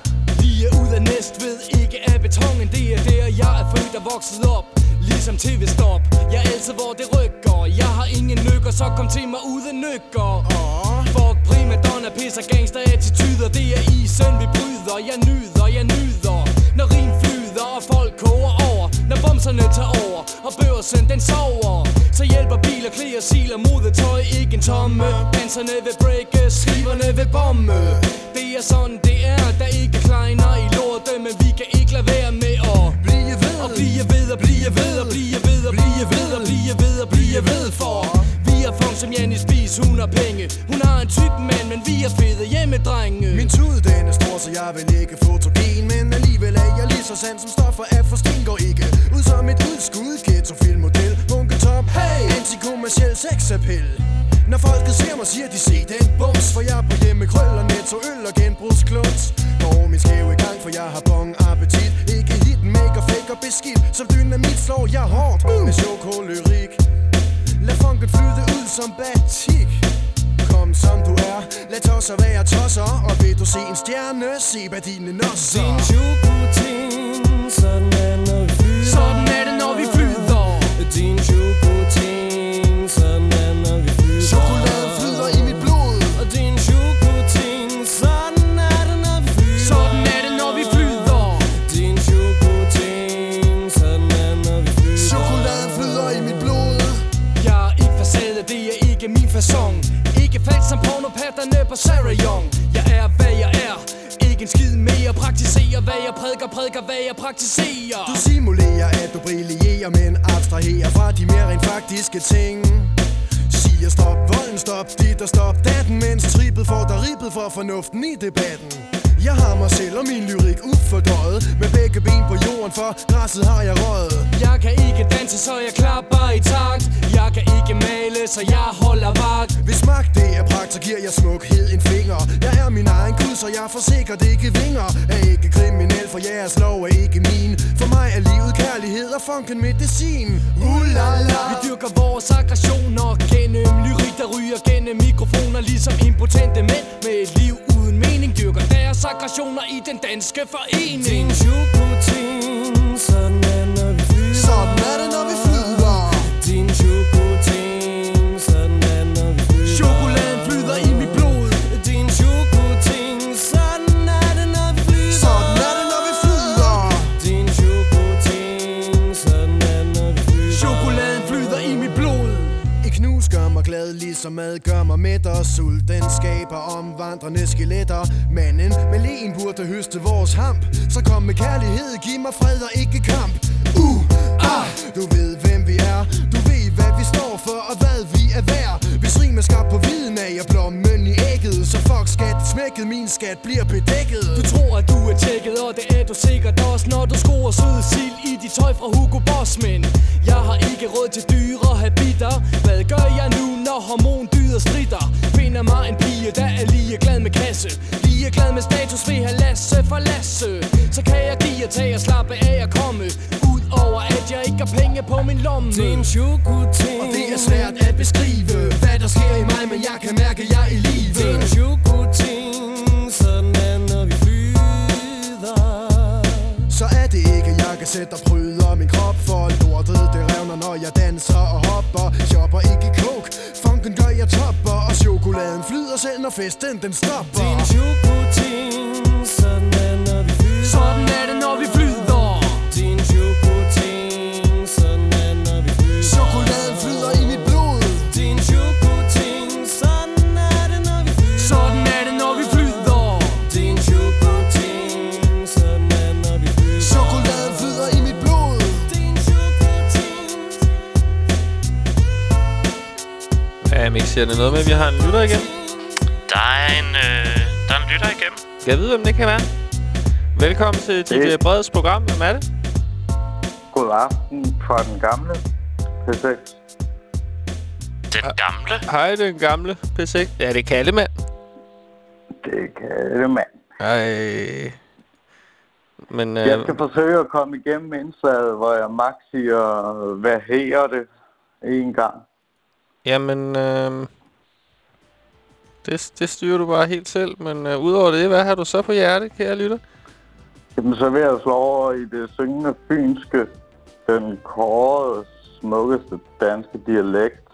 Næstved, ikke af betongen Det er der, jeg er født og vokset op Ligesom tv-stop Jeg er altid, hvor det rykker. Jeg har ingen nykker, så kom til mig uden nykker. Fuck prima donna, pisser gangster attityder Det er isen, vi bryder. Jeg nyder, jeg nyder Når bumserne tager over, og børsen den sover. Så hjælper biler, klæder, siler, modetøj Ikke en tomme. Danserne vil breake, skriverne vil bomme. Det er sådan, det er Der er ikke kleiner i lorte Men vi kan ikke lade være med at Blive ved. Og blive ved og blive ved og blive ved og blive ved og blive ved og blive ved For. Vi er funk som Janni Spis, hun har penge. Hun har en tyk mand, men vi er fede hjemmedrenge. Min tud den er stor, så jeg vil ikke fotogen men lige så sand som stoffer af for sten går ikke. Ud som et udskud, ghetto filmmodel Munketop, hey, antikommerciel sexappel når folket ser mig, siger de se den bums For jeg er på hjemme krøller, netto øl og genbrugskluns Går min skæve i gang, for jeg har bong appetit. Ikke hit, make og fake og beskidt Som dynamit slår jeg hårdt med chokolyrik. Lad funken flyde ud som batik. Kom som du er, lad tosser være tosser Og vil du se en stjerne, se hvad dine nosser? Din chokoting, pornopatterne på Sarah Young. Jeg er hvad jeg er. Ikke en skid mere. Praktiserer hvad jeg prædiker, prædiker hvad jeg praktiserer. Du simulerer at du brillerer Men abstraherer fra de mere rent faktiske ting. Siger stop. Volden, stop dit og stop. Datten Mens trippet får dig ribbet for fornuften i debatten. Jeg har mig selv og min lyrik ufordøjet Med begge ben på jorden, for græsset har jeg røget. Jeg kan ikke danse, så jeg klapper i takt. Jeg kan ikke male, så jeg holder vagt. Hvis magt det er pragt, så giver jeg smukhed en finger. Jeg er min egen kud, så jeg får sikkert ikke vinger. Er ikke kriminel, for jeres lov er ikke min. For mig er livet og funken medicin. Uh la la Vi dyrker vores aggressioner. Gennem lyrik, der ryger. Gennem mikrofoner Ligesom impotente mænd. Med et liv uden mening Dyrker deres aggressioner i den danske forening. Din chokoting, sådan mad gør mig mæt Og sult, den skaber omvandrende skeletter. Manden med len burde høste vores hamp. Så kom med kærlighed, giv mig fred og ikke kamp. Uh, ah, du ved hvem vi er. Du ved hvad vi står for og hvad vi er værd. Hvis rim er skabt på viden af jeg blommen i ægget. Så fuck skat, smækket, min skat bliver bedækket. Du tror at du er tjekket, og det er du sikkert også Når du skruer sød sild i dit tøj fra Hugo Boss. Men jeg har ikke råd til dyre habiter med status, vil have Lasse for Lasse. Så kan jeg give og tage og slappe af og komme Ud over at jeg ikke har penge på min lomme. Din chokoting. Og det er svært at beskrive Hvad der sker i mig, men jeg kan mærke, jeg er i live. Din chokoting, sådan er når vi flyder. Så er det ikke, jeg kan sætter bryder min krop For lortet. Det revner når jeg danser og hopper. Shopper ikke coke, funken gør jeg topper. Og chokoladen flyder selv når festen den stopper. Din chokoting, Sådan er det når vi flyder. Din chokoting, sådan er når vi flyder. Chokoladen flyder i mit blod. Din chokoting, sådan er det når vi flyder. Sådan er det når vi flyder. Din chokoting, sådan er når vi flyder. Chokoladen flyder i mit blod. Din chokoting Ja, Mix, siger det noget med, at vi har en lytter igen? Der er en, øh, der er en lytter igennem. Kan jeg vide, hvem det kan være? Velkommen til DJ Breds program. Hvem er det? God aften fra den gamle P6. Den gamle? Hej, den gamle P6. Ja, det er Kallemand. Det kan det, mand. Ej. Men, øh, Jeg skal forsøge at komme igennem indslaget, hvor jeg max siger, hvad her det en gang. Jamen, øh, det, det styrer du bare helt selv. Men øh, udover det, hvad har du så på hjerte, kære lytter? Jamen, så vil jeg slå over i det syngende fynske, den kårede smukkeste danske dialekt,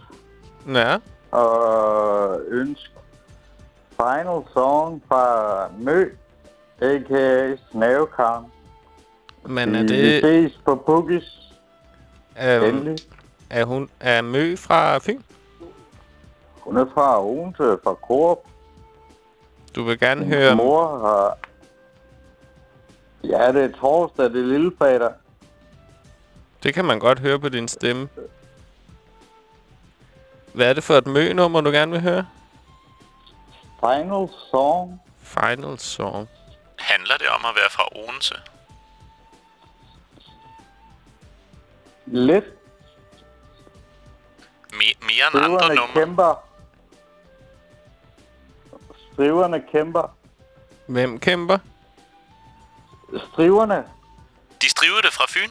Ja. og ønske final song fra Mø, a.k.a. Snavekarm. Men er Vi det... ses på Boogies. Endelig. er hun er Mø fra Fyn? Hun er fra Odense, fra Coop. Du vil gerne høre... Min mor har... Ja, det er torsdag, det er lille fredag. Det kan man godt høre på din stemme. Hvad er det for et Mø-nummer, du gerne vil høre? Final song. Final Song. Handler det om at være fra Odense? Lidt. Me- mere end andre numre? kæmper. Striverne kæmper. Hvem kæmper? Striverne. De striver det fra Fyn?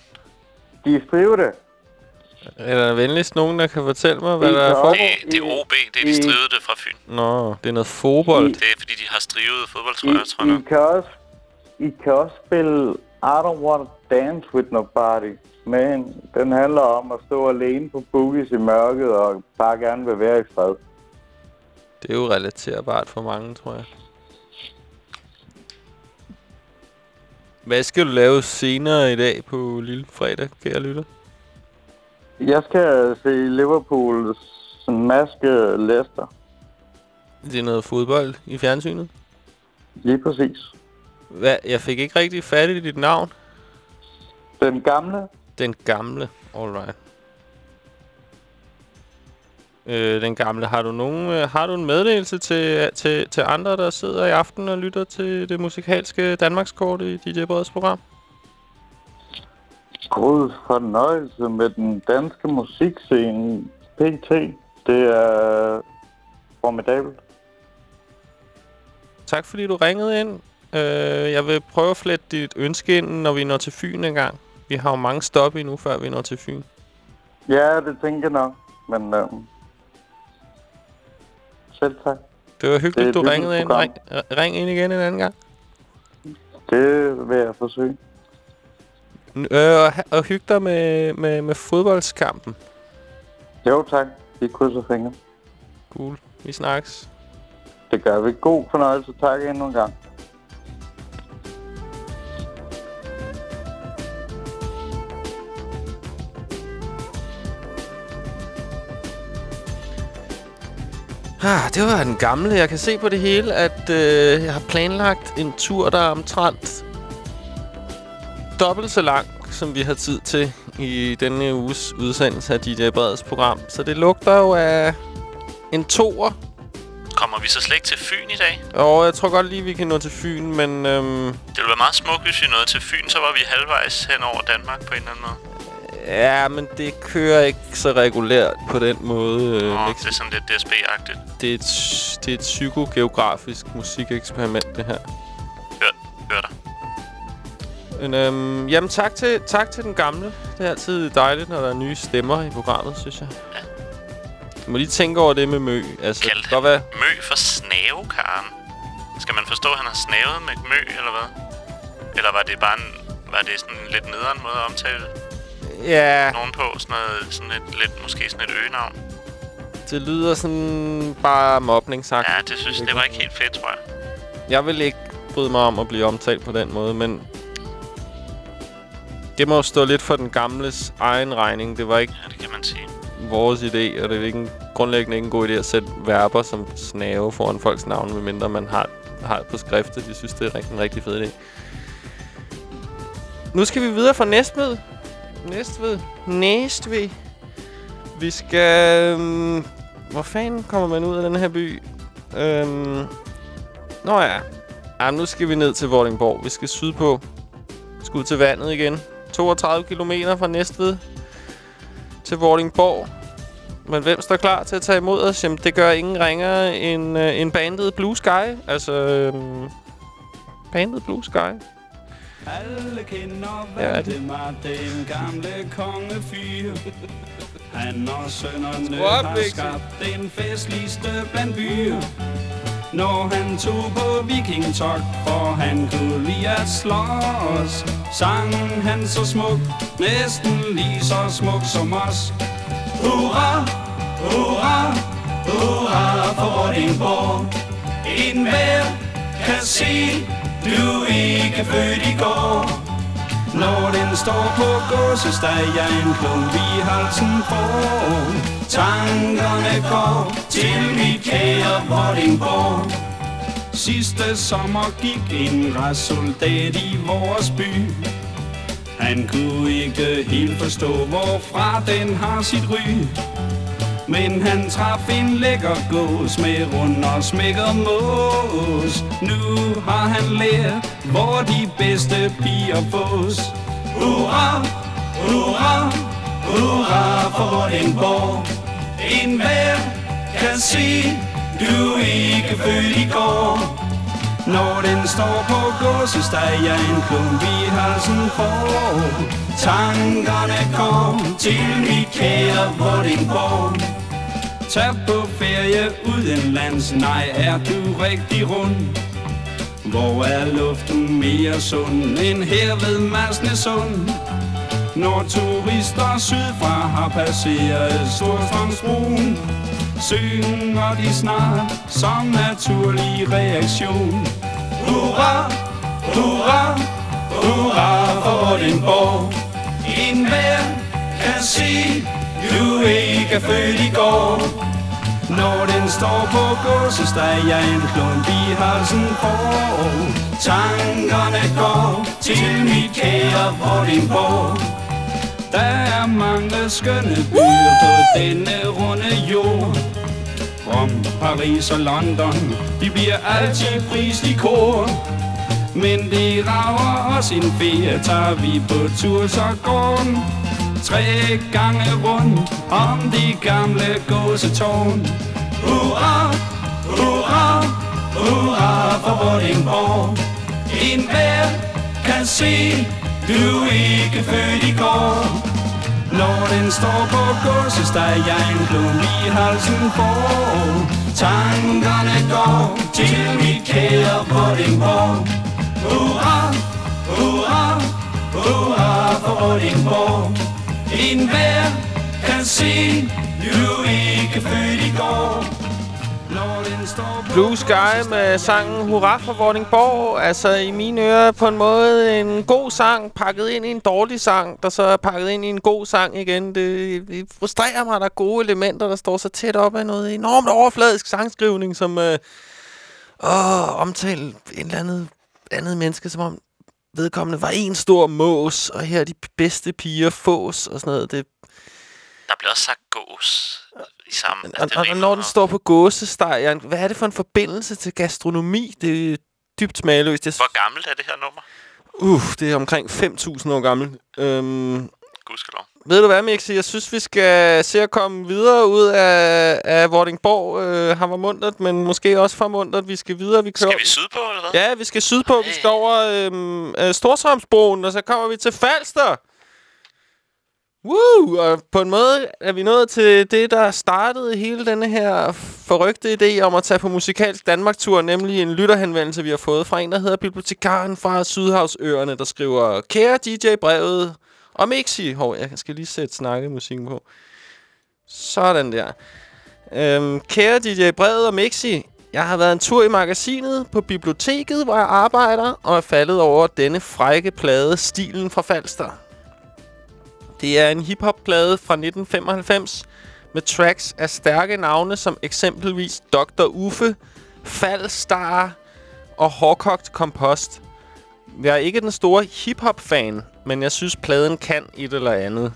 De striver det. Er der venligst nogen, der kan fortælle mig, hvad I der er kan for? også- Det, det er OB, det er de I- strivede det fra Fyn. Nå, det er noget fodbold. Det er fordi, de har strivet I, fodboldtrøjer, tror jeg. I, kan også, I kan også spille I Don't Wanna Dance With Nobody. Men den handler om at stå alene på boogies i mørket og bare gerne vil være i fred. Det er jo relaterbart for mange, tror jeg. Hvad skal du lave senere i dag på Lille Fredag, kære lytter? Jeg skal se Liverpools maske Leicester. Det er noget fodbold i fjernsynet. Lige præcis. Hvad? Jeg fik ikke rigtig fat i dit navn. Den gamle? Den gamle. Alright. Øh, den gamle. Har du nogen, øh, har du en meddelelse til, til, til andre, der sidder i aften og lytter til det musikalske Danmarkskort i DJ Breds program? God fornøjelse med den danske musikscene. PT. Det er formidabelt. Tak fordi du ringede ind. Øh, jeg vil prøve at flette dit ønske ind, når vi når til Fyn en gang. Vi har jo mange stop endnu, før vi når til Fyn. Ja, det tænker jeg nok. Men øh, selv tak. Det var hyggeligt, Det du ringede ind. Ring, ring ind igen en anden gang. Det vil jeg forsøge. Øh, og, og hygge dig med, med, med fodboldskampen. Jo tak. Vi krydser fingre. Cool. Vi snakkes. Det gør vi. God fornøjelse. Tak endnu en gang. Ah, det var den gamle. Jeg kan se på det hele, at øh, jeg har planlagt en tur, der er omtrent dobbelt så lang, som vi har tid til i denne uges udsendelse af DJ Breds program. Så det lugter jo af en toer. Kommer vi så slet ikke til Fyn i dag? Og jeg tror godt lige, vi kan nå til Fyn, men... Øhm, Det ville være meget smukt, hvis vi nåede til Fyn, så var vi halvvejs hen over Danmark på en eller anden måde. Ja, men det kører ikke så regulært på den måde. Øh, Nå, det er sådan lidt DSB-agtigt. det, er et, det er et psykogeografisk musikeksperiment, det her. Hør, hør dig. Men, øhm, jamen, tak til, tak til den gamle. Det er altid dejligt, når der er nye stemmer i programmet, synes jeg. Ja. Du må lige tænke over det med Mø. Altså, det Kaldte godt være... Mø for snavekaren. Skal man forstå, at han har snavet med mø, eller hvad? Eller var det bare en Var det sådan en lidt nederen måde at omtale Ja, nogen på? Sådan, noget, sådan et, lidt, måske sådan et øgenavn? det lyder sådan bare mobning sagt. Ja, det synes det var ikke helt fedt, tror jeg. Jeg vil ikke bryde mig om at blive omtalt på den måde, men... Det må stå lidt for den gamles egen regning. Det var ikke Ja, det kan man sige. vores idé, og det er ikke en, grundlæggende ikke en god idé at sætte verber som snave foran folks navne, medmindre man har, har det på skriftet. De synes, det er rigtig, en rigtig fed idé. Nu skal vi videre fra Næstved. Næstved. Næstved. Vi skal... Øhm, hvor fanden kommer man ud af den her by? Øhm, nå ja. Jamen, nu skal vi ned til Vordingborg. Vi skal sydpå. Vi skal ud til vandet igen. 32 km fra Næstved til Vordingborg. Men hvem står klar til at tage imod os? Jamen, det gør ingen ringer end, øh, end bandet Blue Sky. Altså, øhm, bandet Blue Sky. Alle kender Ja, er det- Valdemar, den gamle kongefyr. Han og sønnerne har skabt den festligste blandt byer. Når han tog på vikingtok, for han kunne lide at slås. Sang han så smuk, næsten lige så smuk som os. Hurra, hurra, hurra for Vordingborg. En hver kan se, du ikke født i går. Når den står på gåsesteg, jeg en klump i halsen får. Tankerne går til mit kære Vordingborg. Sidste sommer gik en retssoldat i vores by. Han kunne ikke helt forstå, hvorfra den har sit ry. Men han traf en lækker gås med rund og smækker mås. Nu har han lært, hvor de bedste piger fås. Hurra, hurra, hurra for Vordingborg. En hver kan se, du ikke født i går. Når den står på gåsesteg, jeg en klump i halsen får. Tankerne går til mit kære Vordingborg. Tag på ferie udenlands, nej er du rigtig rund. Hvor er luften mere sund end her ved Masnesund? Når turister sydfra har passeret Storstrømsbroen, synger de snart som naturlig reaktion. Hurra, hurra, hurra for Vordingborg. En hver kan se, du ikke er født i går. Når den står på gåsesteg, jeg en klump i halsen får. Tankerne går til mit kære Vordingborg. Der er mange skønne byer på denne runde jord. Rom, Paris og London, de bliver altid prist i kor. Men det rager os en ferie, tager vi på tur, så går Tre gange rundt om de gamle gåsetårn. Hurra, hurra, hurra for Vordingborg. En hver kan se, du er ikke født i går. Når den står på gåsesteg, jeg en blom i halsen får. Tankerne går til mit kære Vordingborg. Hurra, hurra, hurra for Vordingborg. En hver kan se, du er ikke født i går. Blue Sky med sangen Hurra for Vordingborg. Altså i mine ører på en måde en god sang, pakket ind i en dårlig sang, der så er pakket ind i en god sang igen. Det, det frustrerer mig, at der er gode elementer, der står så tæt op af noget enormt overfladisk sangskrivning, som øh, åh, en eller andet, andet menneske, som om vedkommende var en stor mås, og her er de bedste piger fås og sådan noget. Det, Der bliver også sagt gås sammen. og, og, og når den står på gåsesteg, hvad er det for en forbindelse til gastronomi? Det er dybt smagløst. Jeg Hvor gammelt er det her nummer? Uh, det er omkring 5.000 år gammel. Øhm, Gudskelov. ved du hvad, Mixi? Jeg synes, vi skal se at komme videre ud af, af Vordingborg. Øh, han var muntert, men måske også for muntert. Vi skal videre. Vi kører... Skal vi sydpå, eller hvad? Ja, vi skal sydpå. Vi skal over øhm, øh, Storstrømsbroen, og så kommer vi til Falster. Woo! Og på en måde er vi nået til det, der startede hele denne her forrygte idé om at tage på musikalsk Danmark-tur, nemlig en lytterhenvendelse, vi har fået fra en, der hedder Bibliotekaren fra Sydhavsøerne, der skriver, Kære DJ-brevet om Mixi. Hov, jeg skal lige sætte snakkemusikken på. Sådan der. Øhm, kære DJ Brevet om Mixi, jeg har været en tur i magasinet på biblioteket, hvor jeg arbejder, og er faldet over denne frække plade, Stilen fra Falster. Det er en hiphop-plade fra 1995 med tracks af stærke navne som eksempelvis Dr. Uffe, Falstar og Hårdkogt Kompost. Jeg er ikke den store hiphop-fan, men jeg synes, pladen kan et eller andet.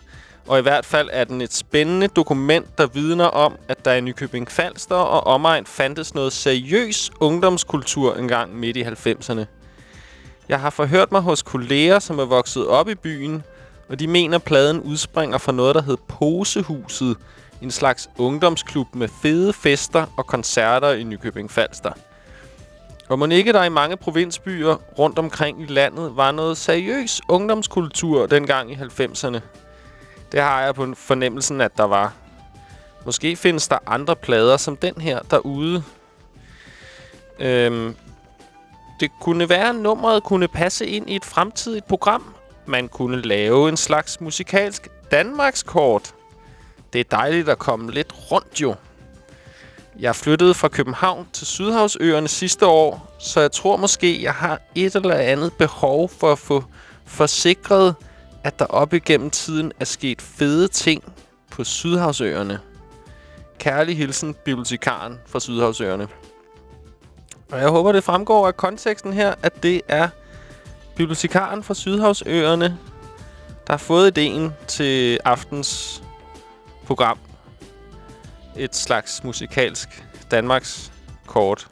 Og i hvert fald er den et spændende dokument, der vidner om, at der i Nykøbing Falster og omegn fandtes noget seriøs ungdomskultur engang midt i 90'erne. Jeg har forhørt mig hos kolleger, som er vokset op i byen, og de mener, at pladen udspringer fra noget, der hed Posehuset, en slags ungdomsklub med fede fester og koncerter i Nykøbing Falster. Og må ikke der i mange provinsbyer rundt omkring i landet var noget seriøs ungdomskultur dengang i 90'erne. Det har jeg på fornemmelsen, at der var. Måske findes der andre plader som den her derude. Øhm, det kunne være, at nummeret kunne passe ind i et fremtidigt program. Man kunne lave en slags musikalsk Danmarkskort. Det er dejligt at komme lidt rundt jo. Jeg flyttede fra København til Sydhavsøerne sidste år, så jeg tror måske, jeg har et eller andet behov for at få forsikret, at der op igennem tiden er sket fede ting på Sydhavsøerne. Kærlig hilsen, bibliotekaren fra Sydhavsøerne. Og jeg håber, det fremgår af konteksten her, at det er bibliotekaren fra Sydhavsøerne, der har fået ideen til aftens program. Et slags musikalsk Danmarks kort.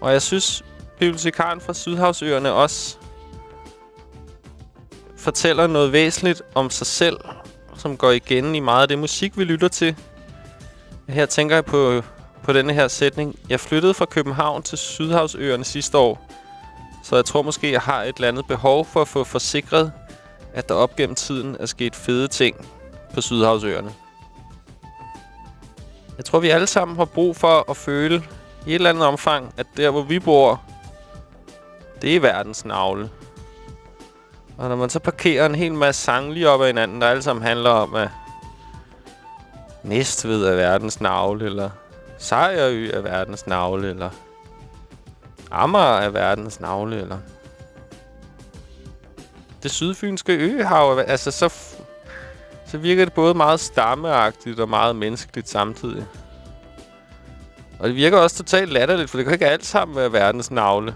Og jeg synes, bibliotekaren fra Sydhavsøerne også fortæller noget væsentligt om sig selv, som går igen i meget af det musik, vi lytter til. Her tænker jeg på, på denne her sætning. Jeg flyttede fra København til Sydhavsøerne sidste år, så jeg tror måske, jeg har et eller andet behov for at få forsikret, at der op gennem tiden er sket fede ting på Sydhavsøerne. Jeg tror, vi alle sammen har brug for at føle i et eller andet omfang, at der, hvor vi bor, det er verdens navle. Og når man så parkerer en hel masse sange lige op ad hinanden, der alle sammen handler om, at Næstved er verdens navle, eller Sejrø er verdens navle, eller Amager er verdens navle, eller det sydfynske øhav, altså så, så virker det både meget stammeagtigt og meget menneskeligt samtidig. Og det virker også totalt latterligt, for det kan ikke alt sammen være verdens navle.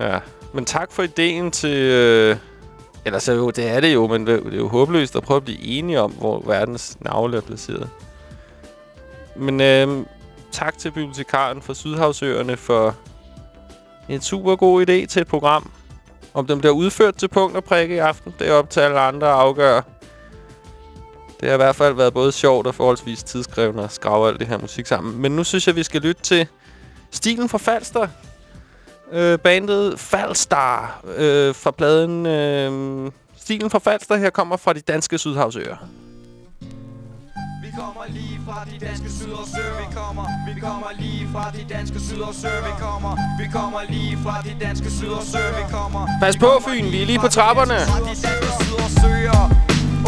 Ja, men tak for ideen til... Øh, eller så jo, det er det jo, men det det er jo håbløst at prøve at blive enige om, hvor verdens navle er placeret. Men øh, tak til bibliotekaren fra Sydhavsøerne for en super god idé til et program. Om den bliver udført til punkt og prikke i aften, det er op til alle andre at afgøre. Det har i hvert fald været både sjovt og forholdsvis tidskrævende at skrave alt det her musik sammen. Men nu synes jeg, vi skal lytte til Stilen fra Falster. Øh, bandet Falstar øh, fra pladen øh, Stilen fra Falster her kommer fra de danske Sydhavsøer. Fra de danske syd og sø Vi kommer, vi kommer lige fra de danske syd og sø Vi kommer, vi kommer lige fra de danske syd og sø Vi kommer. Pas på, Fyn, vi er lige på trapperne. Fra de danske syd og søer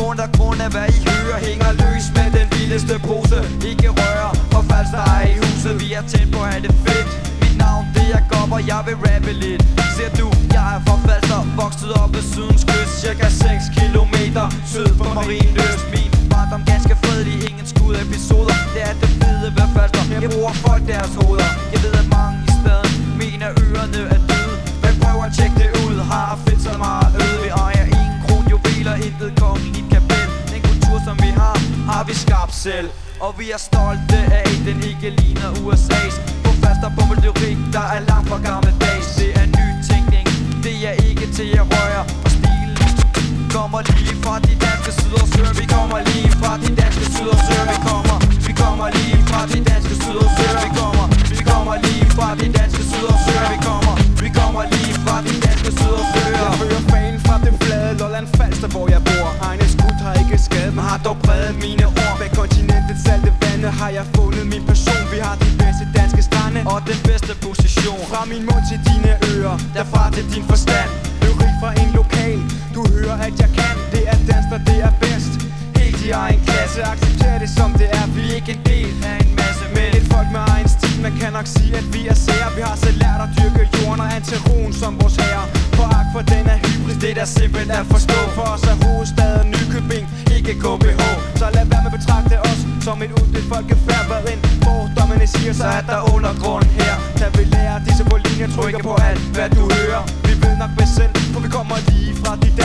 Undergrund af hvad I hører Hænger løs med den vildeste pose. Ikke røre og falster i huset. Vi er tændt på at det fedt. Mit navn det er Gob og jeg vil rappe lidt. Ser du, jeg er fra Falster. Vokset op ved sydens kyst. Cirka 6 kilometer syd for Marienløst. Min barndom ganske fredelig ud af episoder. Det er det fede ved Falster Jeg bruger folk deres hoveder. Jeg ved at mange i staden Mener ørerne er døde. Men prøv at tjekke det ud. Har fedt så meget øde. Vi ejer ingen kron juveler. Intet kongeligt kapel. Den kultur som vi har Har vi skabt selv. Og vi er stolte af Den ikke ligner USA's På faster bombeldørik Der er langt fra gammeldags. Det er nytænkning Det er ikke til at røre kommer lige fra de danske syd og søer Vi kommer lige fra de danske syd og Vi kommer, vi kommer lige fra de danske syd og Vi kommer, vi kommer lige fra de danske syd og søer Vi kommer, vi kommer lige fra de danske syd og Jeg fører fanen fra det flade Lolland Falster, hvor jeg dog præget mine ord Bag kontinentets salte vande har jeg fundet min person Vi har de bedste danske strande og den bedste position. Fra min mund til dine ører, derfra til din forstand du at jeg kan. Det er dans, der det er bedst. Helt i egen klasse, accepter det som det er. Vi er ikke en del af en masse Men et folk med egen stil, man kan nok sige at vi er sære. Vi har selv lært at dyrke jorden og antiron som vores herre. Foragt for den er hybris, det der simpelt at forstå. For os er hovedstaden Nykøbing, ikke KBH Så lad være med at betragte os som et uddelt folkefærd Hvad end fordommene siger, så er der undergrund her. Der vil lære disse på linje, trykke på alt hvad du hører. Vi ved nok bedst selv, for vi kommer lige fra dit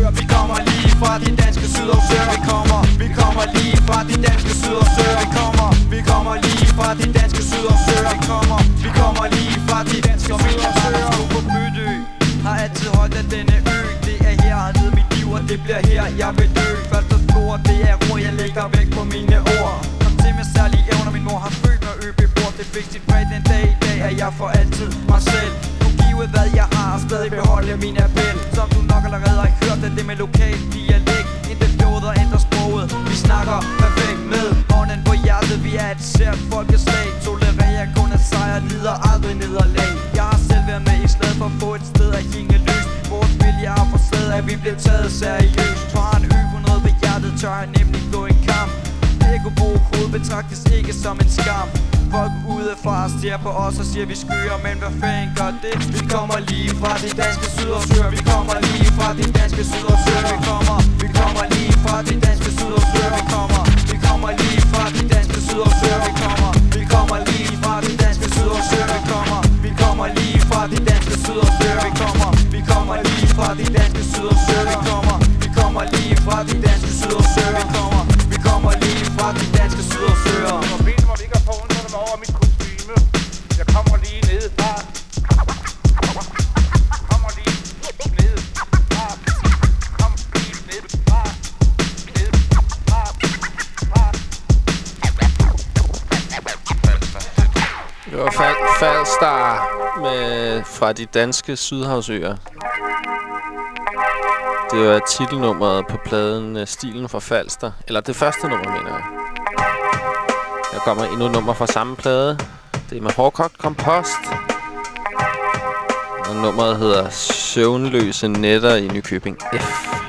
hør Vi kommer lige fra de danske syd og Vi kommer, vi kommer lige fra de danske syd og Vi kommer, vi kommer lige fra de danske syd og Vi kommer, vi kommer lige fra de danske syd og på Bødø har altid holdt af denne ø Det er her, har levet mit liv, og det bliver her, jeg vil dø. Først og spor, det er ro, jeg lægger væk på mine ord. Kom til med særlige evner, min mor har født mig øbeboer Det fik sit præg den dag i dag, er jeg for altid mig selv. Nu givet hvad jeg har, stadig beholde min appel. Som du nok allerede har hørt, er det med lokal dialekt. Intet fjorder ændrer sproget, vi snakker perfekt med Hånden på hjertet, vi er et sært folkeslag. Tolererer kun at sejre, lider aldrig nederlag. Jeg har selv været med i slaget for at få et sted at hænge løs. Vores vilje har forsøget, at vi bliver taget seriøst. Har en ø på noget ved hjertet, tør jeg nemlig gå i kamp. Ego-hoved betragtes ikke som en skam. Folk udefra ser på os og siger vi skyer Men hvad fanden gør det? Vi kommer lige fra de danske syd og søer Vi kommer lige fra de danske syd og søer Vi kommer, vi kommer lige fra de danske syd og søer Vi kommer, vi kommer lige fra de danske syd og søer Vi kommer, vi kommer lige fra de danske syd og søer Vi kommer, vi kommer lige fra de danske syd og søer Vi kommer, vi kommer lige fra de danske syd og søer Vi kommer, vi kommer lige fra de danske Rockstar med, fra de danske Sydhavsøer. Det var titelnummeret på pladen øh, Stilen fra Falster. Eller det første nummer, mener jeg. Der kommer endnu et nummer fra samme plade. Det er med hårdkogt kompost. Og nummeret hedder Søvnløse nætter i Nykøbing F.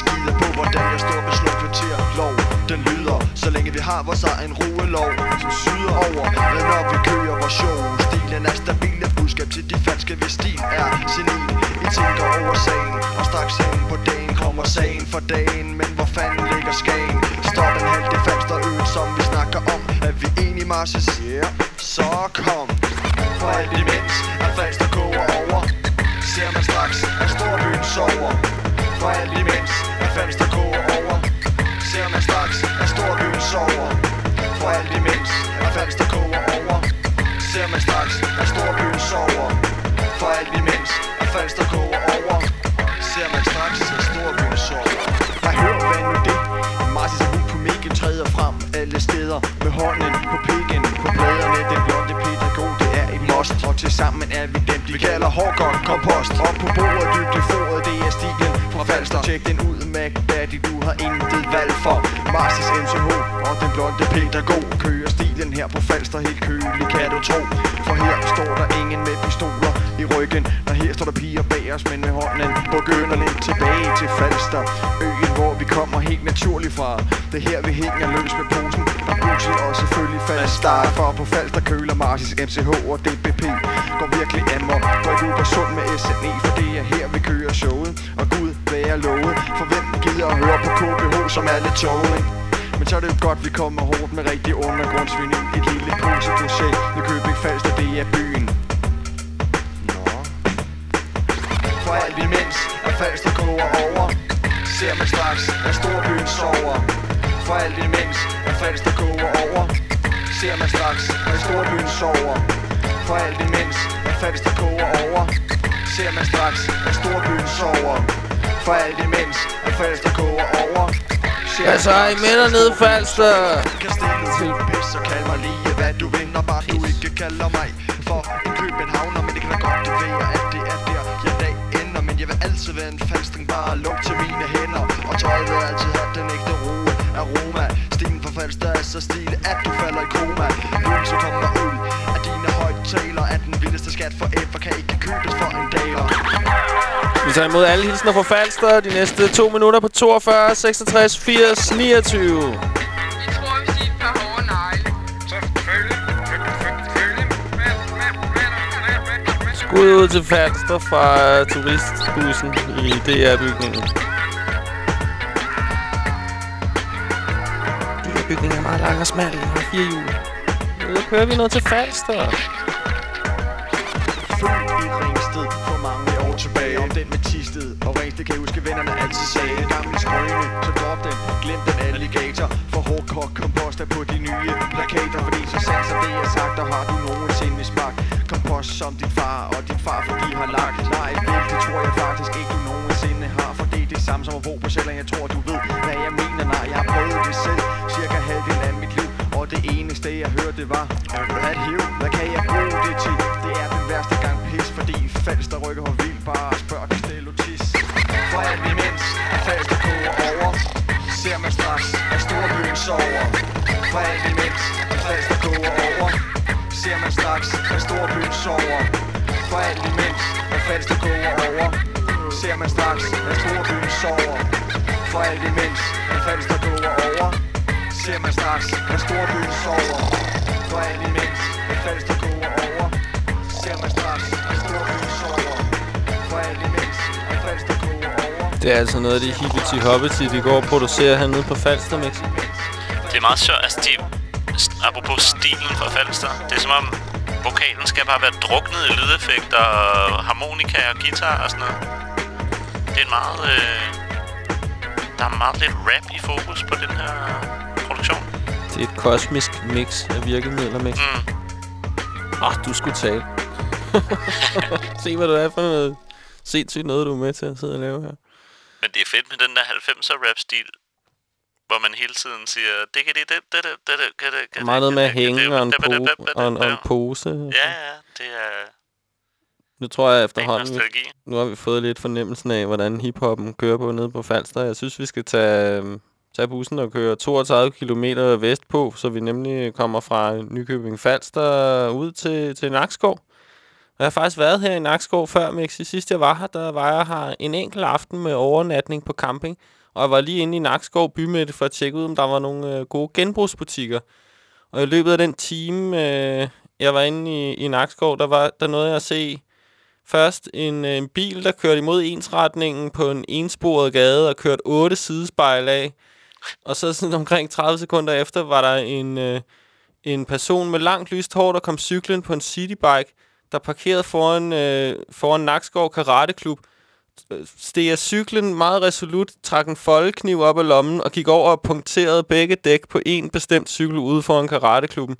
skider på hvordan jeg står ved slukvarter Lov, den lyder Så længe vi har vores egen roelov Som syder over Men når vi kører vores show? Stilen er stabil et budskab til de falske Hvis stil er senil. I tænker over sagen Og straks hen på dagen kommer sagen for dagen. Men hvor fanden ligger skagen? Stop en halv det falster øl som vi snakker om. Er vi enige Marcis? Yeah Så kom. For alt imens at falster koger over Ser man straks at storbyen sover For alt imens at falster koger over? Ser man straks at storbyen sover. For alt imens at falster koger over? Ser man straks at storbyen sover. For alt imens at falster koger over? Ser man straks at storbyen sover. Jeg hører hvad nu det? Marcis er på mega træder frem alle steder. Med hånden på pikken På pladerne den blonde pædagog Det er et must Og til sammen er vi dem de Vi kalder hårdgodt kompost. Og på bordet dybt i fra Tjek den ud MacDaddy, Du har intet valg for. Masters MCH Og den blonde pædagog Kører stilen her på Falster Helt kølig kan du tro. For her står der ingen med pistoler i ryggen. Når her står der piger bag os Men med hånden begynder gønnerne tilbage til Falster. Øen hvor vi kommer helt naturligt fra. Det her vi hænger løs med posen. Og bussen og selvfølgelig Falster. For på Falster køler Marsis MCH og DBP Går virkelig amok. Går ikke ud på sund med SNE For det er her vi kører showet og hører på KBH som alle lidt men så er det jo godt, vi kommer hårdt med rigtig undergrundsvinyl Et lille poseprojekt Nykøbing Falster, det er byen. Nå. For alt imens at Falster koger over Ser man straks at storbyen sover. For alt imens at Falster koger over Ser man straks at storbyen sover. For alt imens at Falster koger over Ser man straks at storbyen sover. For alt imens at Falster koger over. Hvad så? I med ned, Falster? Kan stille til pis og kald mig lige hvad du vil savner bare, du ikke kalder mig for en københavner Men det kan da godt være, at det er der, jeg dag ender. Men jeg vil altid være en falstring, bare luk til mine hænder. Og tøjet vil altid have den ægte roe aroma. Stilen for falster er så stile, at du falder i koma. Lyden så kommer ud af dine højtaler At den vildeste skat for ever kan ikke købes for en daler Vi tager imod alle hilsner fra Falster de næste to minutter på 42, 66, 80, 29. Skud ud til Falster fra turistbussen i DR-bygningen. DR-bygningen er meget lang og smal. Den har fire hjul. Nu kører vi noget til Falster. Det kan jeg huske vennerne altid sagde. Gamle skrøne, så drop den, glem den alligator. For hårdkok kompost er på de nye plakater. Fordi så sandt som det jeg sagt, der har du nogensinde smagt Kompost som din far? Og din far for de har lagt Nej, det tror jeg faktisk ikke du nogensinde har. For det er det samme som at bo på Sjælland. Jeg tror du ved, hvad jeg mener Nej, jeg har prøvet det selv, cirka halvdelen af mit liv Og det eneste jeg hørte var At hiv, hvad kan jeg bruge det til? Det er den værste gang pis Fordi Falster rykker for vildt Bare spørg de stelotis For alt imens at Falster på over. Ser man straks at storbyen sover. For alt imens at Falster på over. Ser man straks at storbyen sover. For alt imens at Falster på over. Ser man straks at storbyen sover. For alt imens at Falster på over. Ser man straks at storbyen sover. For alt imens at Falster Det er altså noget af det hippity hobbity, de går og producerer hernede på Falster, Mix. Det er meget sjovt. Altså, de, apropos stilen fra Falster. Det er som om, vokalen skal bare være druknet i lydeffekter, og harmonika og guitar og sådan noget. Det er en meget... Øh, der er meget lidt rap i fokus på den her produktion. Det er et kosmisk mix af virkemidler, Mix. Mm. Ah, du skulle tale. Se, hvad du er for noget sindssygt noget, du er med til at sidde og lave her. Men det er fedt med den der 90'er rap-stil, hvor man hele tiden siger... Det kan det, det, det, det, det, det, det, det, Meget noget med at hænge og en, po- og en, og en pose. Ja, ja, det er... Nu tror jeg efterhånden, nu har vi fået lidt fornemmelsen af, hvordan hiphoppen kører på nede på Falster. Jeg synes, vi skal tage, øhm, tage bussen og køre 32 km vestpå, så vi nemlig kommer fra Nykøbing Falster ud til, til Nakskov. Og jeg har faktisk været her i Nakskov før, men Sidst jeg var her, der var jeg her en enkelt aften med overnatning på camping. Og jeg var lige inde i Nakskov bymætte for at tjekke ud, om der var nogle øh, gode genbrugsbutikker. Og i løbet af den time, øh, jeg var inde i, i Nakskov, der var der nåede jeg at se først en, øh, en bil, der kørte imod ensretningen på en ensporet gade og kørte otte sidespejl af. Og så sådan omkring 30 sekunder efter var der en, øh, en person med langt lyst hår, der kom cyklen på en citybike, der parkerede foran, øh, foran Nakskov Karateklub, steg af cyklen meget resolut, trak en foldekniv op af lommen og gik over og punkterede begge dæk på en bestemt cykel ude foran karateklubben.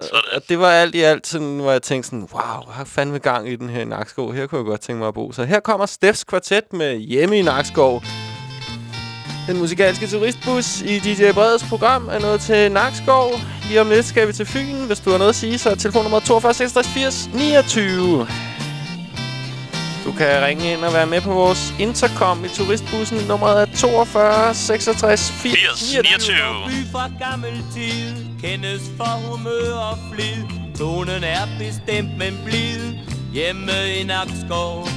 Og- Og det var alt i alt sådan, hvor jeg tænkte sådan, wow, jeg har fandme gang i den her i Nakskov. Her kunne jeg godt tænke mig at bo. Så her kommer Steffs kvartet med Hjemme i Nakskov. Den musikalske turistbus i DJ Breds program er nået til Nakskov. Lige om lidt skal vi til Fyn. Hvis du har noget at sige, så er telefonnummer 42 66 80 29. Du kan ringe ind og være med på vores intercom i turistbussen. Nummeret er 42 66 80 29. by fra gammel tid Kendes for humør og flid Tonen er bestemt, men blid Hjemme i Nakskov